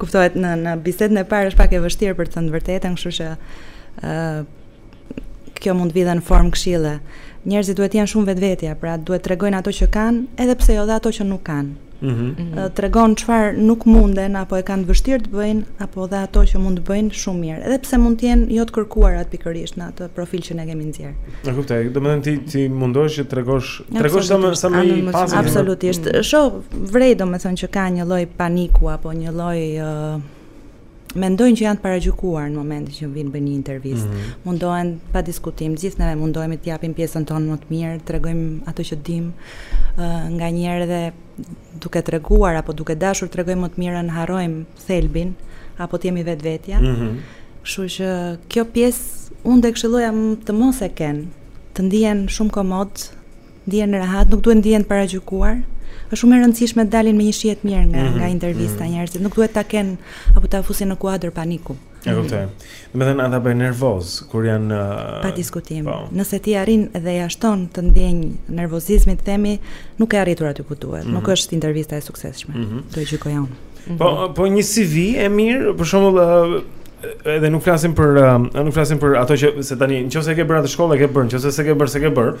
Kuptohet në në bisedën e parë është pak e vështirë për të thënë të vërtetën, kështu që ë kjo mund të vijë dhe në formë këshille. Njerëzit duhet të jenë shumë vetvetja, pra duhet të tregojnë ato që kanë, edhe pse jo dhe ato që nuk kanë. Ëh, mm -hmm. të tregojnë çfarë nuk munden apo e kanë të vështirë të bëjnë, apo dhe ato që mund të bëjnë shumë mirë, edhe pse mund të jenë jo të kërkuarat pikërisht në atë profil që ne kemi nxjerrë. E kuptoj. Domethënë ti ti mundohesh që të tregosh Tregosh sa më sa më i pasi. Absolutisht. Mm. Shoh vrej domethënë që ka një lloj paniku apo një lloj uh, mendojnë që janë të paragjykuar në momentin që vijnë bëjnë një intervistë. Mm -hmm. Mundohen pa diskutim, gjithë neve mundohemi të japim pjesën tonë më të mirë, të tregojmë ato që dim uh, nganjëherë dhe duke treguar apo duke dashur të tregojmë më të mirën, harrojmë thelbin apo të jemi vetvetja. Ëh. Mm Kështu që kjo pjesë unë do këshilloja të mos e kenë, të ndihen shumë komod, ndihen rehat, nuk duhet ndihen të paragjykuar. Është shumë e rëndësishme të dalin me një shije të mirë nga mm -hmm. nga intervista mm -hmm. njerëzit, nuk duhet ta kenë apo ta fusin në kuadër paniku. E kuptoj. Domethënë ata bëhen nervozë kur janë pa diskutim. Po. Nëse ti arrin dhe ia shton atë ndjenjë nervozizmi, themi, nuk ke arritur aty ku duhet. Mm -hmm. Nuk mhm. është intervista e suksesshme. Mm -hmm. Do e gjykoja unë. Mhm. Po po një CV e mirë, për shembull edhe nuk flasim për nuk flasim për ato që se tani nëse e ke bërë atë shkollë e ke bërë, nëse s'e ke bërë s'e ke bërë,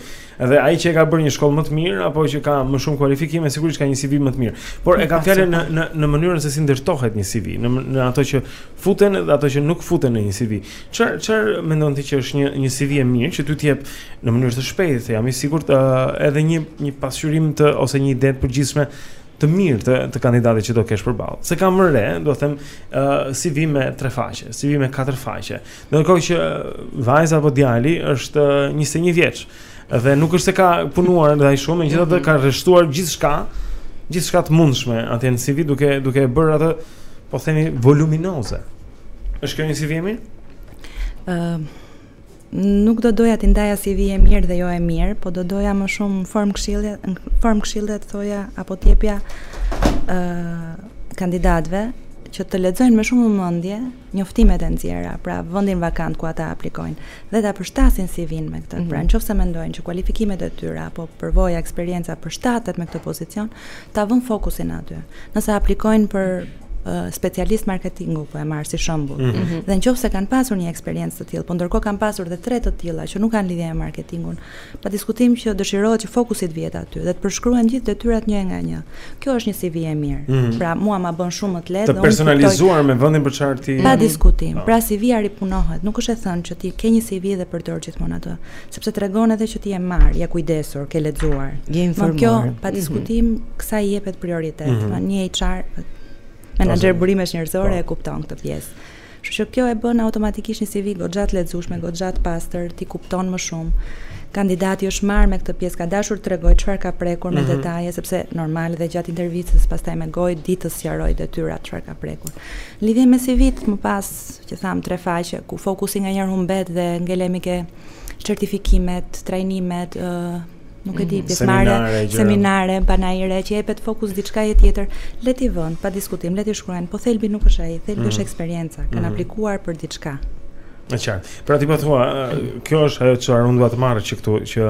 Edhe ai që e ka bërë një shkollë më të mirë apo që ka më shumë kualifikime, sigurisht ka një CV më të mirë. Por e kam fjalën në në në mënyrën se si ndërtohet një CV, në në ato që futen dhe ato që nuk futen në një CV. Çfarë çfarë mendon ti që është një një CV e mirë që ty të jep në mënyrë të shpejtë, se jam i sigurt uh, edhe një një pasqyrim të ose një ide të përgjithshme të mirë të, të kandidatit që do kesh përballë. Se kam vënë re, domethënë, uh, CV me tre faqe, CV me katër faqe. Ndërkohë që vajza apo djali është 21 vjeç dhe nuk është se ka punuar dhe aq shumë, megjithatë mhm. ka rreshtuar gjithçka, gjithçka të mundshme atje në CV duke duke e bërë atë po themi voluminoze. Është kjo një CV e mirë? Ëm ehm, uh, nuk do doja ta ndaja CV e mirë dhe jo e mirë, po do doja më shumë formë këshille, formë këshille t'u thoja apo t'u jepja ë uh, kandidatëve që të lexojnë me shumë vëmendje, njoftimet e nxjerra, pra vendin vakant ku ata aplikojnë dhe ta përshtasin CV-në me këtë. Mm -hmm. Pra në qoftë se mendojnë që kualifikimet e tyre apo përvoja, eksperienca përshtatet me këtë pozicion, ta vënë fokusin aty. Nëse aplikojnë për specialist marketingu po e marr si shembull. Mm -hmm. Dhe në qoftë se kanë pasur një eksperiencë të tillë, po ndërkohë kanë pasur edhe tre të tilla që nuk kanë lidhje me marketingun, Pa diskutim që dëshirohet që fokusi të vihet aty dhe të përshkruhen gjithë detyrat një nga një. Kjo është një CV e mirë. Mm -hmm. Pra, mua ma bën shumë më të lehtë dhe unë kuptoj. Të personalizuar kuptoj... me vendin për çfarë ti. Pa diskutim. Oh. Pra, CV-ja ripunohet. Nuk është e thënë që ti ke një CV dhe përdor gjithmonë atë, sepse tregon edhe që ti je marrë, je kujdesur, ke lexuar. Je informuar. Kjo pa mhm. diskutim mm -hmm. kësaj i jepet prioritet. Mm -hmm. Një HR menaxher burimesh njerëzore po. e kupton këtë pjesë. Kështu që kjo e bën automatikisht një CV goxha të lexueshme, goxha të pastër, ti kupton më shumë. Kandidati është marrë me këtë pjesë, ka dashur të tregojë çfarë ka prekur mm -hmm. me mhm. detaje, sepse normal dhe gjatë intervistës, pastaj me gojë di të sqarojë detyrat çfarë ka prekur. Në lidhje me CV-t më pas, që thamë tre faqe, ku fokusi nganjëherë humbet dhe ngelemi ke certifikimet, trajnimet, ë uh, nuk e di, mhm. seminare, seminare, panaire që jepet fokus diçka e tjetër, le t'i vënë, pa diskutim, le t'i shkruajnë, po thelbi nuk është ai, thelbi mm. është eksperienca, kanë mm. aplikuar për diçka. E qartë. Pra ti po thua, kjo është ajo çfarë unë dua të marr që këtu që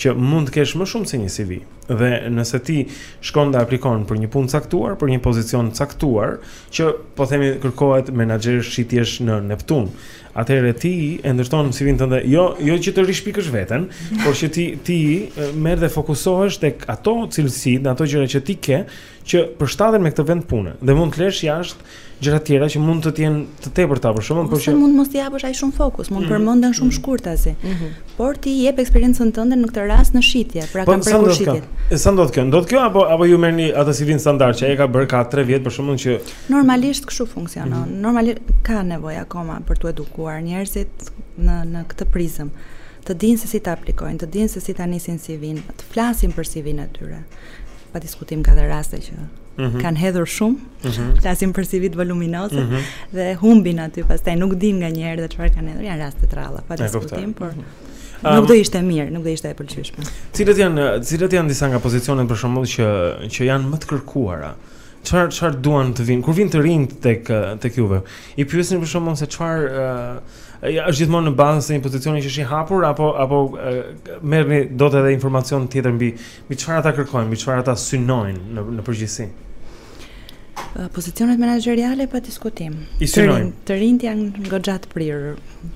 që mund të kesh më shumë se një CV. Dhe nëse ti shkon dhe aplikon për një punë të caktuar, për një pozicion të caktuar, që po themi kërkohet menaxher shitjesh në Neptun, Atëherë ti e ndërton CV-n tënde, jo jo që të rishpikësh veten, por që ti ti merr dhe fokusohesh tek ato cilësi, në ato gjëra që ti ke, që përshtaten me këtë vend pune. Dhe mund të lësh jashtë gjëra të tjera që mund të të jenë të tepërta për shembull, por që mund mos t'i japësh aq shumë fokus, mund mm -hmm. përmenden shumë mm -hmm. shkurtazi. Mm -hmm. Por ti jep eksperiencën tënde në këtë rast në shitje, pra po, kam përvojë në shitje. Po sa ndodh kjo? Ndodh kjo apo apo ju merrni atë CV-n standard që ai ka bërë ka 3 vjet për shembull që Normalisht kështu funksionon. Mm -hmm. Normalisht ka nevojë akoma për të edukuar njerëzit në në këtë prizëm. Të dinë se si të aplikojnë, të dinë se si ta nisin CV-n, të flasin për CV-n e tyre. Pa diskutim ka dhe raste që mm -hmm. kanë hedhur shumë, mm -hmm. flasim për CV-të voluminoze mm -hmm. dhe humbin aty, pastaj nuk dinë nganjëherë dhe çfarë kanë hedhur, janë raste të rralla, pa diskutim, por mm -hmm. Um, nuk do ishte mirë, nuk do ishte e pëlqyeshme. Cilat janë, cilat janë disa nga pozicionet për shembull që që janë më të kërkuara? Çfarë çfarë duan të vinë? Kur vinë të rinjtë tek tek juve, i pyesni për shembull se çfarë ë uh, është gjithmonë në bazë të një pozicioni që është i hapur apo apo uh, merrni dot edhe informacion tjetër mbi mbi çfarë ata kërkojnë, mbi çfarë ata synojnë në në përgjithësi. Pozicionet menaxheriale pa diskutim. I synojnë. Të rinjtë janë goxha të prirë.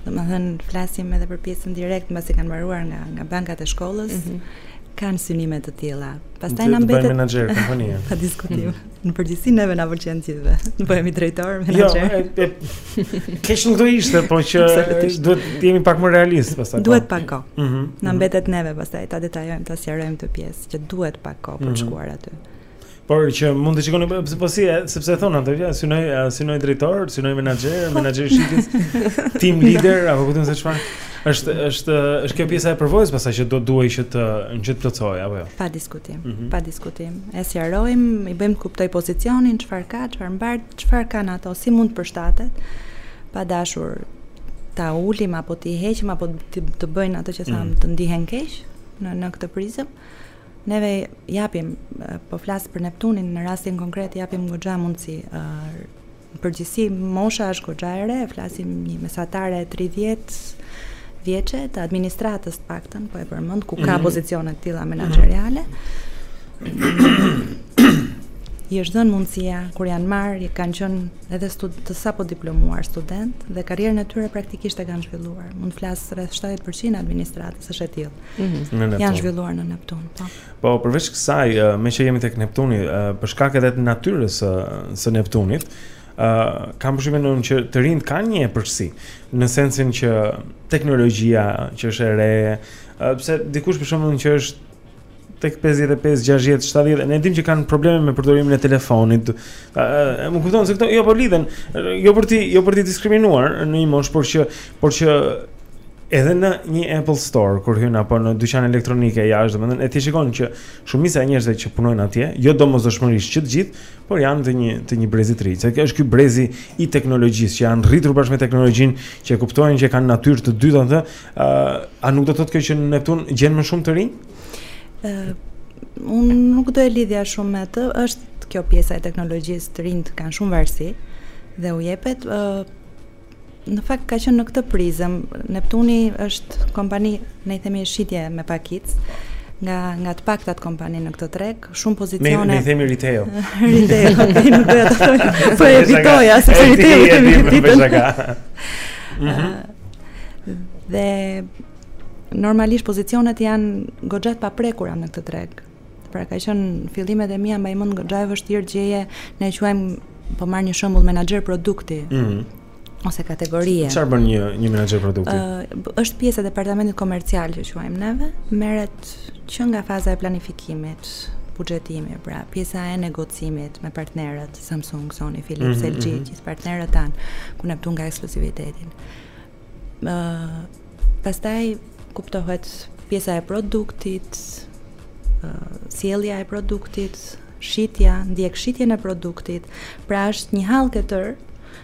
Domethënë flasim edhe për pjesën direkt mbasi kanë mbaruar nga nga bankat e shkollës. Mm -hmm kanë synime të tilla. Pastaj na mbetet menaxher kompanie. Pa diskutim. Në përgjithësi neve na pëlqen të gjithëve. Të bëhemi drejtor, menaxher. Jo, keq nuk do ishte, po që duhet të jemi pak më realistë pastaj. Po. Duhet pak kohë. Mhm. Na mhm. mbetet neve pastaj ta detajojmë, ta sqarojmë këtë pjesë që duhet pak kohë për të mhm. shkuar aty. Por që mund të shkojnë pse jo si, sepse thonë ato që synoj synoj drejtor, synoj menaxher, menaxher shitjesh, team leader apo ku di unë se çfarë. Është është është kjo pjesa e përvojës pastaj që do duhej që të që të plotësojë apo jo. Pa diskutim, mm -hmm. pa diskutim. E sqarojmë, i bëjmë të kuptojë pozicionin, çfarë ka, çfarë mbart, çfarë kanë ato, si mund të përshtatet. Pa dashur ta ulim apo t'i heqim apo t'i bëjmë ato që thamë mm. të ndihen keq në në këtë prizëm. Neve japim, po flas për Neptunin, në rastin konkret japim goxha mundësi. Në përgjithësi mosha është goxha e re, flasim një mesatare 30 vjeçe të administratës të paktën, po e përmend ku ka mhm. pozicione të tilla menaxheriale. I është dhënë mundësia kur janë marrë, kanë qenë edhe stud të sapodiplomuar studentë dhe karrierën e tyre praktikisht e kanë zhvilluar. Mund të flas rreth 70% e administratës është e tillë. Mhm. Janë zhvilluar në Neptun, po. Po përveç kësaj, meqë jemi tek Neptuni, për shkak edhe të natyrës së së Neptunit, ë kam përshtypjen unë që të rinjtë kanë një epërsi, në sensin që teknologjia që është e re, se dikush për shembull që është tek 55, 60, 70, ne dimë që kanë probleme me përdorimin e telefonit. Ë, më kupton se këto jo po lidhen, jo për t'i, jo për t'i diskriminuar në një moshë, por që Por që edhe në një Apple Store kur hyn apo në dyqan elektronike jashtë, domethënë e ti shikon që shumica e njerëzve që punojnë atje, jo domosdoshmërisht që të gjithë, por janë të një të një brezi të ri. Se kjo është ky brezi i teknologjisë që janë rritur bashkë me teknologjinë, që e kuptojnë që e kanë natyrë të dytë atë, a, a nuk do të thotë kjo që në Neptun gjen më shumë të rinj? Ë unë nuk do e lidhja shumë me atë, është kjo pjesa e teknologjisë të rinjtë kanë shumë varësi dhe u jepet ë Në fakt ka qenë në këtë prizëm. Neptuni është kompani, ne i themi shitje me pakicë, nga nga të paktat kompani në këtë treg, shumë pozicione. Ne i themi retail. retail, nuk doja të thoja. Po e evitoja se retail i themi ditën. Mhm. Dhe normalisht pozicionet janë goxha të paprekura në këtë treg. Pra ka qenë fillimet e mia mbaj mend goxha e vështirë gjeje, ne quajmë po marr një shembull menaxher produkti. Ëh. Mm -hmm ose kategorie. Çfarë bën një një menaxher produkti? Ëh, është pjesë e departamentit komercial që quajmë neve, merret që nga faza e planifikimit, buxhetimi, pra pjesa e negocimit me partnerët Samsung, Sony, Philips, mm -hmm. LG, mhm. gjithë partnerët tanë, ku Neptuni ka ekskluzivitetin. Ë pastaj kuptohet pjesa e produktit, sjellja e produktit, shitja, ndjek shitjen e produktit. Pra është një hallkë e tërë,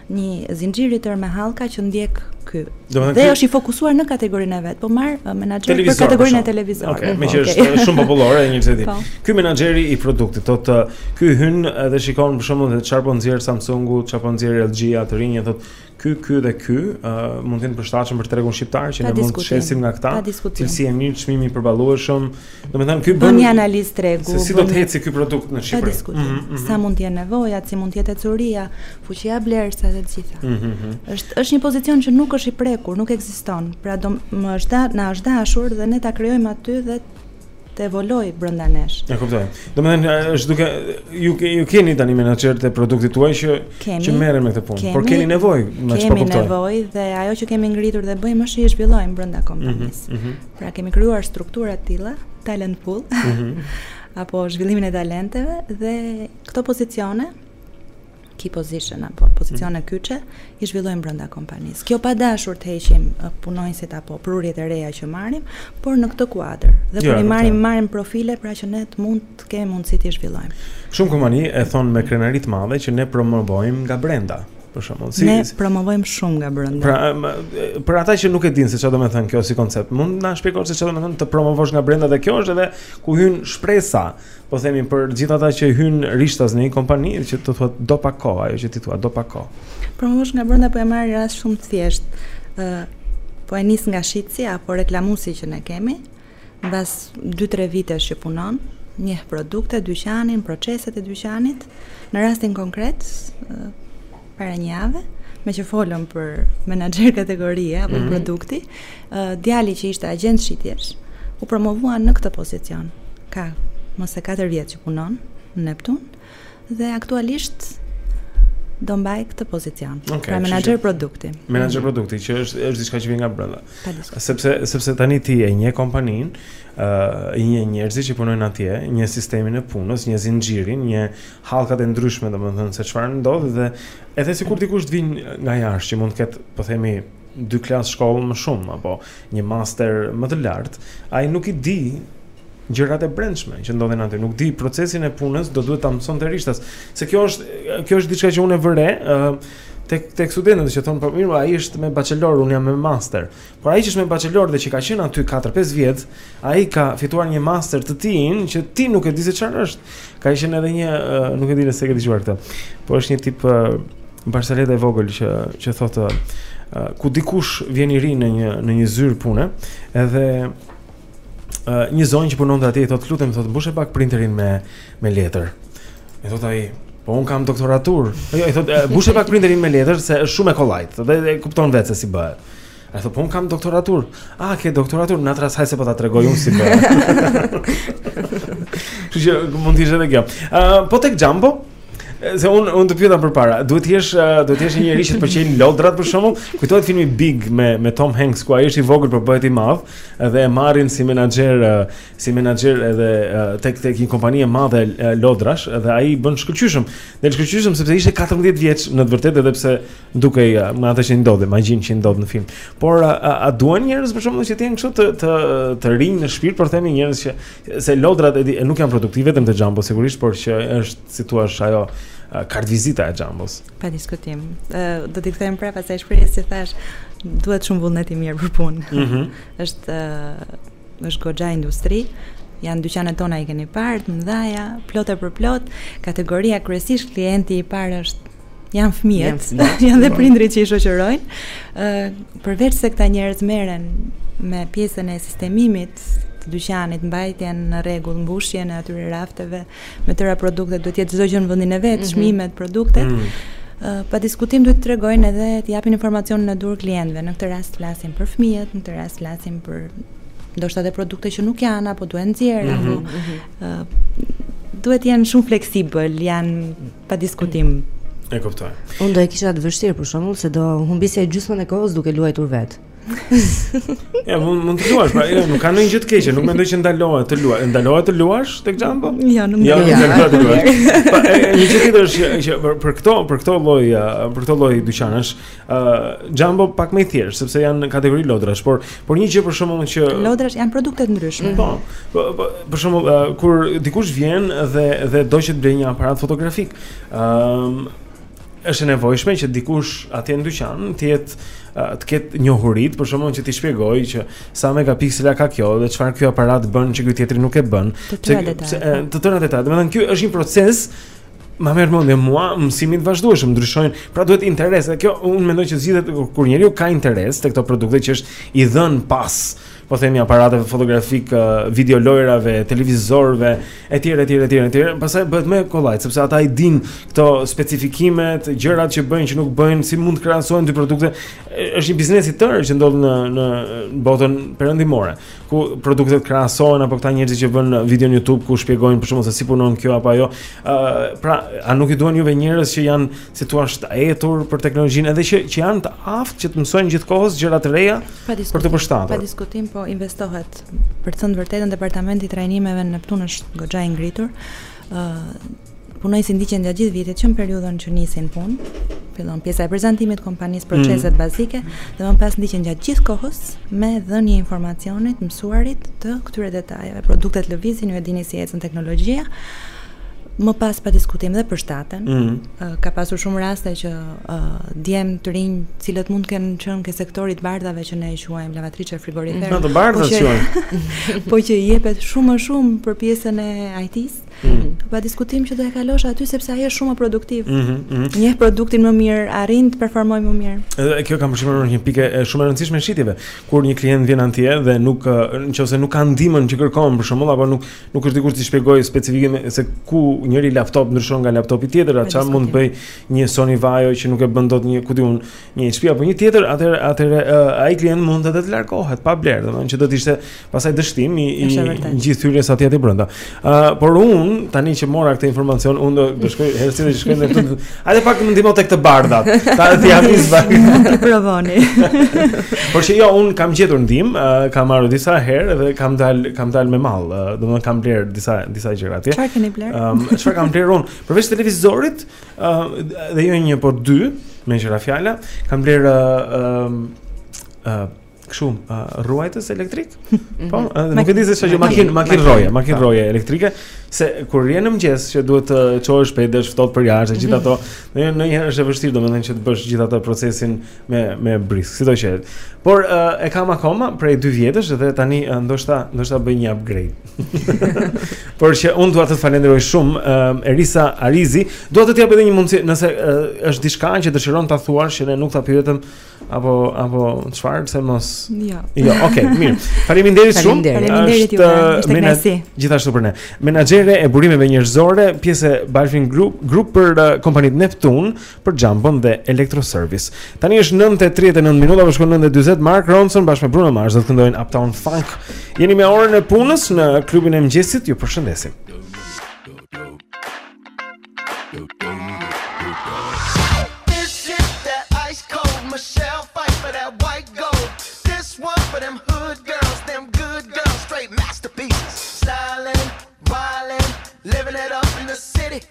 një zinxhir i tërë me hallka që ndjek ky. Dhe është i fokusuar në kategorinë e vet, po marr uh, menaxher për kategorinë e televizorit. Okej, okay, meqë është okay. shumë popullore një çështje. Po. Ky menaxheri i produktit thotë uh, ky hyn edhe shikon për shembull çfarë po nxjerr Samsungu, çfarë po nxjerr LG-a të rinj, thotë Ky, ky dhe ky uh, mund të jenë përshtatshëm për tregun shqiptar që ne mund të shesim nga këta. Cilësi e mirë, çmimi i përballueshëm. Domethënë ky bën një analizë tregu. Se si do të ecë ky produkt në Shqipëri? Mm -hmm, mm -hmm. Sa mund të jenë nevojat, si mund të jetë ecuria, fuqia blerëse dhe të gjitha. Mm -hmm. Është është një pozicion që nuk është i prekur, nuk ekziston. Pra do më është na është dashur dhe ne ta krijojmë aty dhe të evoluojë brenda nesh. E kuptoj. Domethënë është duke ju ju keni tani menaxher të produktit tuaj që kemi, që merren me këtë punë, kemi, por keni nevojë, me çfarë kuptoj. Kemi nevojë dhe ajo që kemi ngritur dhe bëjmë është që i zhvillojmë brenda mhm, kompanisë. Mm -hmm. Pra kemi krijuar struktura të tilla, talent pool. Mm -hmm. apo zhvillimin e talenteve dhe këto pozicione key position apo pozicione mm. kyçe i zhvillojmë brenda kompanisë. Kjo pa dashur të heqim punonjësit apo prurjet e reja që marrim, por në këtë kuadër. Dhe kur i marrim marrim profile pra që ne të mund të kemi mundësi të zhvillojmë. Shumë kompani e thonë me krenari të madhe që ne promovojmë nga brenda. Për shembull, si ne promovojmë shumë nga brenda. Pra, për ata që nuk e dinë se çfarë do të thotë kjo si koncept, mund të na shpjegosh se çfarë do të thotë të promovosh nga brenda dhe kjo është edhe ku hyn shpresa Po themi për gjithë ata që hyjnë rishtas në një kompani që të thotë do pak kohë, ajo që ti thua do pak kohë. Promovosh nga brenda po e marr rast shumë të thjeshtë. ë uh, po e nis nga shitësi apo reklamuesi që ne kemi. Mbas 2-3 vitesh që punon, njeh produktet, dyqanin, proceset e dyqanit. Në rastin konkret, uh, para një jave, meqë folëm për menaxher kategorie apo mm-hmm. produkti, uh, djali që ishte agjent shitjesh, u promovua në këtë pozicion. Ka më se 4 vjet që punon në Neptun dhe aktualisht do mbajë këtë pozicion. Okay, pra menaxher produkti. Menaxher mhm. produkti që është është diçka që vjen nga brenda. Sepse sepse tani ti e njeh kompaninë, uh, njeh njerëzit që punojnë atje, njeh sistemin e punës, njeh zinxhirin, njeh hallkat e ndryshme domethënë se çfarë ndodh dhe edhe sikur dikush të vijë nga jashtë që mund të ketë po themi dy klasë shkollë më shumë apo një master më të lartë, ai nuk i di gjërat e brendshme që ndodhin aty, nuk e di procesin e punës, do duhet ta mësonte rishtas. Se kjo është kjo është diçka që unë vë re, ë tek tek studentët që thonë po mirë, ai është me bachelor, unë jam me master. Por ai që është me bachelor dhe që ka qenë aty 4-5 vjet, ai ka fituar një master të tijin që ti nuk e di se çfarë është. Ka qenë edhe një, uh, nuk e di nëse e ke dëgjuar këtë. Por është një tip uh, barsalete e vogël që që thotë uh, ku dikush vjen i ri në një në një zyrë pune, edhe një zonjë që punonte atje i thotë të lutem thotë mbushe pak printerin me me letër. I thotë ai, po unë kam doktoraturë. Po jo, i thotë mbushe pak printerin me letër se është shumë e kollajtë dhe e kupton vetë se si bëhet. Ai thotë po unë kam doktoraturë. A ke doktoraturë, në atë rast hajde se po ta tregoj unë si bëhet. Kështu që mund të ishte edhe kjo. Ë uh, po tek Jumbo, Se unë unë të pyeta përpara, duhet të jesh duhet të jesh njeri që të pëlqejnë lodrat për shembull. Kujtohet filmi Big me me Tom Hanks ku ai është i vogël por bëhet i madh dhe e marrin si menaxher si menaxher edhe tek tek një kompani e madhe lodrash dhe ai bën shkëlqyshëm. Bën shkëlqyshëm sepse ishte 14 vjeç në të vërtetë edhe pse Dukej uh, me atë që ndodhi, magjinë që ndodh në film. Por a, a, a duan njerëz për shembull që të jenë kështu të të të rinj në shpirt, por themi njerëz që se lodrat e di, nuk janë produktive vetëm te Jumbo sigurisht, por që është si thua ajo kartëvizita e Jumbo-s. Pa diskutim. Ë do t'i kthejmë prapë asaj shprehjes si thashë, duhet shumë vullnet i mirë për punë. Mm -hmm. është është goxha industri, janë dyqanet tona, i keni parë, të mëdha, plot e për plot, kategoria kryesisht klienti i parë është janë fëmijët, janë dhe po. prindërit që i shoqërojnë. Ë përveçse këta njerëz merren me pjesën e sistemimit të dyqanit, mbajtjen në rregull, mbushjen e atyre rafteve me tërë ato produkte, duhet të jetë çdo gjë në vendin e vet, mhm. çmimet, mm -hmm. produktet. Mm -hmm. Uh, pa diskutim duhet të tregojnë edhe të japin informacionin e duhur klientëve. Në këtë rast flasim për fëmijët, në këtë rast flasim për ndoshta edhe produkte që nuk janë apo duhen nxjerrë mm -hmm. apo uh, duhet të jenë shumë fleksibël, janë Pa diskutim. E kuptoj. Unë do e kisha të vështirë për shembull, se do humbisja gjysmën e kohës duke luajtur vetë. ja, mund, mund të luash, pra, jo, nuk ka ndonjë gjë të keqe, nuk mendoj që ndalohet të luash. Ndalohet të luash tek Jumbo? Jo, nuk jo, ndalohet. Jo, nuk ndalohet të luash. Po, një gjë tjetër është që për, për këto, për këto lloj, për këto lloj dyqanesh, Jumbo pak më i thjeshtë sepse janë një kategori lodrash, por por një gjë për shembull që lodrash janë produkte të ndryshme. Po. po, po për shembull uh, kur dikush vjen dhe dhe do që të blejë një aparat fotografik, ëm ehm, um, është e nevojshme që dikush atje në dyqan të jetë të ketë njohuritë, për shembull që t'i shpjegojë që sa megapiksela ka kjo dhe çfarë ky aparat bën që ky tjetri nuk e bën. Të tëra detajet. Të tëra detajet. Domethënë ky është një proces Ma merr mendja mua, mësimi të vazhdueshëm ndryshojnë. Pra duhet interes. Kjo unë mendoj që zgjidhet kur, kur njeriu ka interes te këto produkte që është i dhënë pas, po themi aparateve fotografike, videolojërave, televizorëve etj etj etj etj. Pastaj bëhet më kollaj sepse ata i dinë këto specifikimet, gjërat që bëjnë që nuk bëjnë, si mund të krahasohen dy produkte. Është një biznes i tërë që ndodh në në botën perëndimore. ku produktet krahasohen apo këta njerëzit që bëjnë video në YouTube ku shpjegojnë për shembull se si punon kjo apo ajo. Ë uh, pra, a nuk ju duhen juve njerëz që janë si thua të etur për teknologjinë edhe që që janë të aftë që të mësojnë gjithë kohës gjëra të reja për t'u përshtatur. Pa diskutim po investohet për të thënë të vërtetën departamenti i trajnimeve në Neptun është goxha i ngritur. Ë uh, Punonjësit ndiqen gjatë gjithë vitit që në periudhën që nisin punë, fillon pjesa e prezantimit të kompanisë, proceset mm. bazike dhe më pas ndiqen gjatë gjithë kohës me dhënien e informacionit, të mësuarit të këtyre detajeve. Produktet lëvizin, ju e dini si ecën teknologjia. Më pas pa diskutim dhe përshtaten. Mm. Ka pasur shumë raste që uh, djem të rinj, të cilët mund të kenë qenë te sektori i të bardhave që ne e quajmë lavatriçe frigorifer. Mm. Po që, po që i jepet shumë më shumë për pjesën e IT-së Mm. Pa diskutim që do e kalojë aty sepse ai është shumë më produktiv. Mm -hmm, mm -hmm. Njeh produktin më mirë, arrin të performojë më mirë. Edhe kjo kam përshtypjen një pikë e shumë e rëndësishme në shitje. Kur një klient vjen atje dhe nuk nëse nuk ka ndihmën që kërkon për shembull apo nuk nuk është dikush t'i shpjegojë specifikisht se ku njëri laptop ndryshon nga laptopi tjetër, atë çfarë mund të bëjë një Sony Vaio që nuk e bën dot një, ku di unë, një HP apo një tjetër, atëherë atëherë uh, ai klient mund të të largohet pa bler, domethënë që do të ishte pastaj dështim i i gjithë hyrjes atje aty brenda. Ë, uh, por un tani që mora këtë informacion, un do të shkoj herës tjetër që shkoj në këtë. Hajde pak më ndihmo tek të bardhat. Ta di jam i zbardh. Mund të provoni. por që jo, un kam gjetur ndihm, uh, kam marrë disa herë dhe kam dal kam dal me mall, uh, domethënë kam bler disa disa gjëra atje. Çfarë keni bler? Ëm, um, çfarë kam bler un? Përveç televizorit, dhe jo një por dy, meqë ra fjala, kam bler ë ë kshu rruajtës elektrik. Mhm. Po, nuk e di se çfarë gjë makinë, makinë rroje, makinë po. rroje elektrike, se kur vjen në mëngjes që duhet të çohesh shpejt dhe ftohtë përjashta, gjithë mhm. ato, në një herë është e vështirë domethënë që të bësh gjithë atë procesin me me brisk, sido që. Por e kam akoma prej 2 vjetësh dhe tani ndoshta ndoshta bëj një upgrade. Por që unë dua të të falenderoj shumë uh, Erisa Arizi, dua të të jap edhe një mundësi nëse uh, është diçka që dëshiron ta thuash që ne nuk ta pyetëm apo apo çfarë, se mos Jo. Jo, okay, mirë. Faleminderit shumë. Faleminderit ju. Është një mesi. Gjithashtu për ne. Menaxhere e burimeve njerëzore, pjesë e Balfin Group, grup për uh, kompaninë Neptun, për Jumbon dhe Elektro-Servis. Tani është 9:39 minuta, po shkon 9:40. Mark Ronson bashkë me Bruno Mars do të këndojnë Uptown Funk. Jeni me orën e punës në klubin e mëngjesit. Ju përshëndesim. Living it up in the city.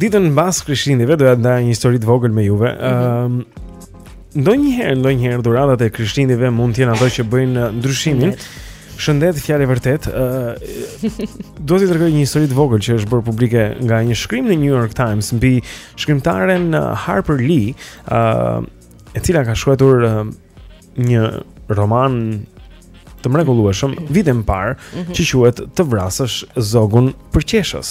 Ditën mbas Krishtlindjeve doja të ndaja një histori të vogël me juve. Mhm. Ëm mm -hmm. um, Ndonjëherë, ndonjëherë dhuratat e Krishtlindjeve mund të jenë ato që bëjnë uh, ndryshimin. Shëndet, fjalë e vërtet. Ë uh, do t'ju tregoj një histori të vogël që është bërë publike nga një shkrim në New York Times mbi shkrimtaren uh, Harper Lee, ë uh, e cila ka shkruar uh, një roman të mrekullueshëm vite më parë mm -hmm. që quhet Të vrasësh zogun përqeshës.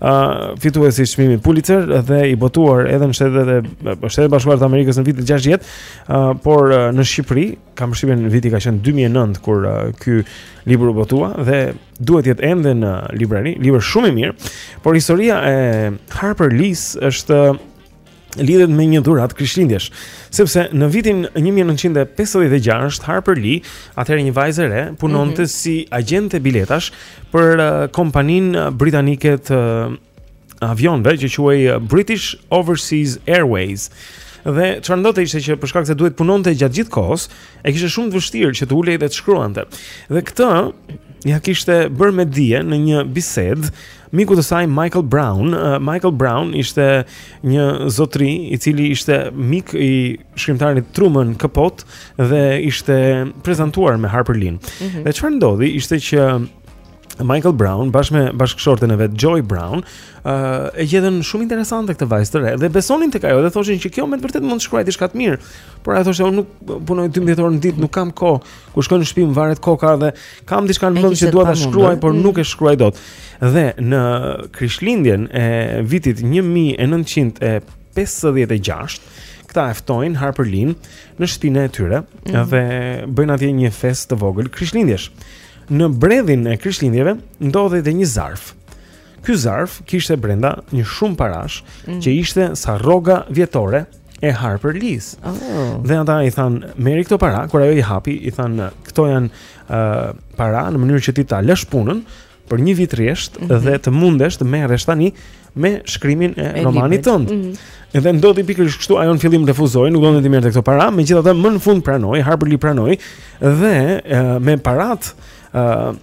Ë uh, fituesi i çmimit Pulitzer dhe i botuar edhe në shtetet e Shtetet e Bashkuara të Amerikës në vitin 60, uh, por uh, në Shqipëri, kam përshtypjen viti ka qenë 2009 kur uh, ky libër u botua dhe duhet të jetë ende në librari, libër shumë i mirë, por historia e Harper Lee është lidhet me një dhuratë krishtlindjesh, sepse në vitin 1956 Harper Lee, atëherë një vajzë e re, punonte mm -hmm. si agjente biletash për uh, kompaninë britanike të uh, avionëve që quhej uh, British Overseas Airways. Dhe çfarë ndodhte ishte që për shkak se duhet të punonte gjatë gjithë kohës, e kishte shumë të vështirë që të ulej dhe të shkruante. Dhe këtë ja kishte bërë me dije në një bisedë Mikut të saj Michael Brown, uh, Michael Brown ishte një zotri i cili ishte mik i shkrimtarit Truman Capote dhe ishte prezantuar me Harper Lee. Mm -hmm. Dhe çfarë ndodhi ishte që Michael Brown bashkë me bashkëshorten e vet Joy Brown, ë uh, e gjetën shumë interesante këtë vajzë të re dhe besonin tek ajo dhe thoshin që kjo me të vërtetë mund të shkruajë diçka të mirë. Por ajo thoshte unë nuk punoj 12 orë në ditë, nuk kam kohë Kur shkoj në shtëpi më varet koka dhe kam diçka në mend që dua ta shkruaj, por nuk e shkruaj dot. Dhe në Krishtlindjen e vitit 1956 këta e ftojnë Harper Lee-n në shtëpinë e tyre mm -hmm. dhe bëjnë atje një festë të vogël Krishtlindjesh. Në bredhin e Krishtlindjeve ndodhej dhe një zarf. Ky zarf kishte brenda një shumë parash mm. që ishte sa rroga vjetore e Harper Lee's. Oh. Dhe ata i thanë, "Merri këto para." Kur ajo i hapi, i thanë, "Këto janë uh, para në mënyrë që ti ta lësh punën për një vit rresht mm -hmm. dhe të mundesh të merresh tani me shkrimin e, e romanit tënd." Mm -hmm. Edhe ndodhi pikërisht kështu, ajo në fillim refuzoi, nuk donte të merrte këto para, megjithatë më në fund pranoi, Harper Lee pranoi dhe uh, me paratë uh,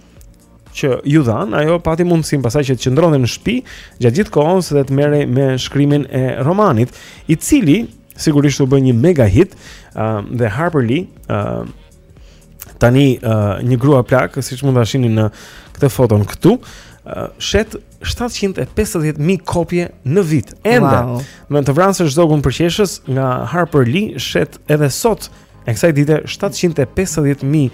që iu dhanë, ajo pati mundësinë pastaj që të qëndronte në shtëpi gjatë gjithë kohës dhe të merrej me shkrimin e romanit, i cili sigurisht u bë një mega hit, uh, dhe Harper Lee, uh, tani uh, një grua plakë, siç mund ta shihni në këtë foton këtu, uh, shet 750.000 kopje në vit. Ende, wow. Të vrasësh zogun përqeshës nga Harper Lee shet edhe sot E kësaj dite 750.000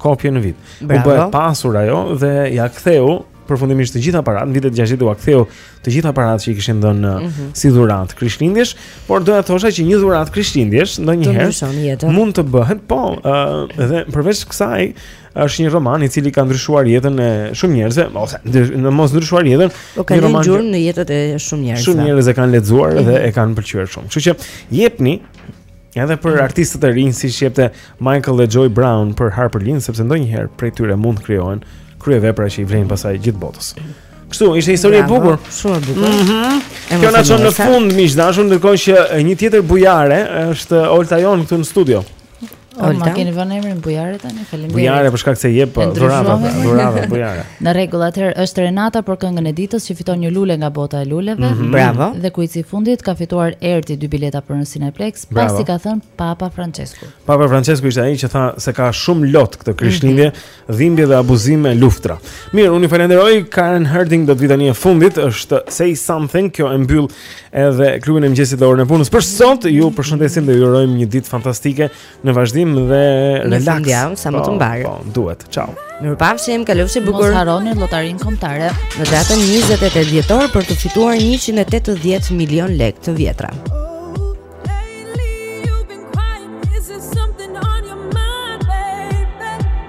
kopje në vit. Bravo. U bë e pasur ajo dhe ja ktheu përfundimisht të gjitha paratë, në vitet 60 u ktheu të gjitha paratë që i kishin dhënë mm -hmm. si dhuratë Krishtlindjesh, por doja të thosha që një dhuratë Krishtlindjesh ndonjëherë mund të bëhet, po, ë dhe përveç kësaj është një roman i cili ka ndryshuar jetën e shumë njerëzve, ose në mos ndryshuar jetën, po një roman që lë gjurmë në jetën e shumë njerëzve. Shumë njerëz e kanë lexuar mm -hmm. dhe mhm. e kanë pëlqyer shumë. Kështu që jepni Edhe për mm. artistët e rinj siç jepte Michael dhe Joy Brown për Harper Lee-n sepse ndonjëherë prej tyre mund të krijohen kryevepra që i vlejnë pastaj gjithë botës. Kështu, ishte histori e bukur. Shumë e bukur. Mm -hmm. Kjo na çon në fund miq të dashur, ndërkohë që një tjetër bujare është Olta jonë këtu në studio. Olta, oh, ma keni vënë emrin bujare tani? Faleminderit. Bujare për shkak se jep dhurata, dhurata bujare. Në rregull, atëherë është Renata për këngën e ditës që fiton një lule nga bota e luleve. Mm -hmm. Bravo. Dhe kuici i fundit ka fituar Erti dy bileta për në Cineplex, pasi ka thënë Papa Francesku. Papa Francesku ishte ai që tha se ka shumë lot këtë Krishtlindje, mm -hmm. dhimbje dhe abuzime, luftra. Mirë, unë ju falenderoj Karen Harding do të vijë tani e fundit, është Say Something, kjo e mbyll edhe klubin e mëngjesit dhe orën e punës. Për sot ju përshëndesim dhe ju urojmë një ditë fantastike. Në vazhdim dhe relax. Në fundjavë sa më të po, mbarë. Po, duhet. Ciao. Mirupafshim, kalofshi bukur. Mos harroni lotarinë kombëtare në datën 28 dhjetor për të fituar 180 milion lekë të vjetra.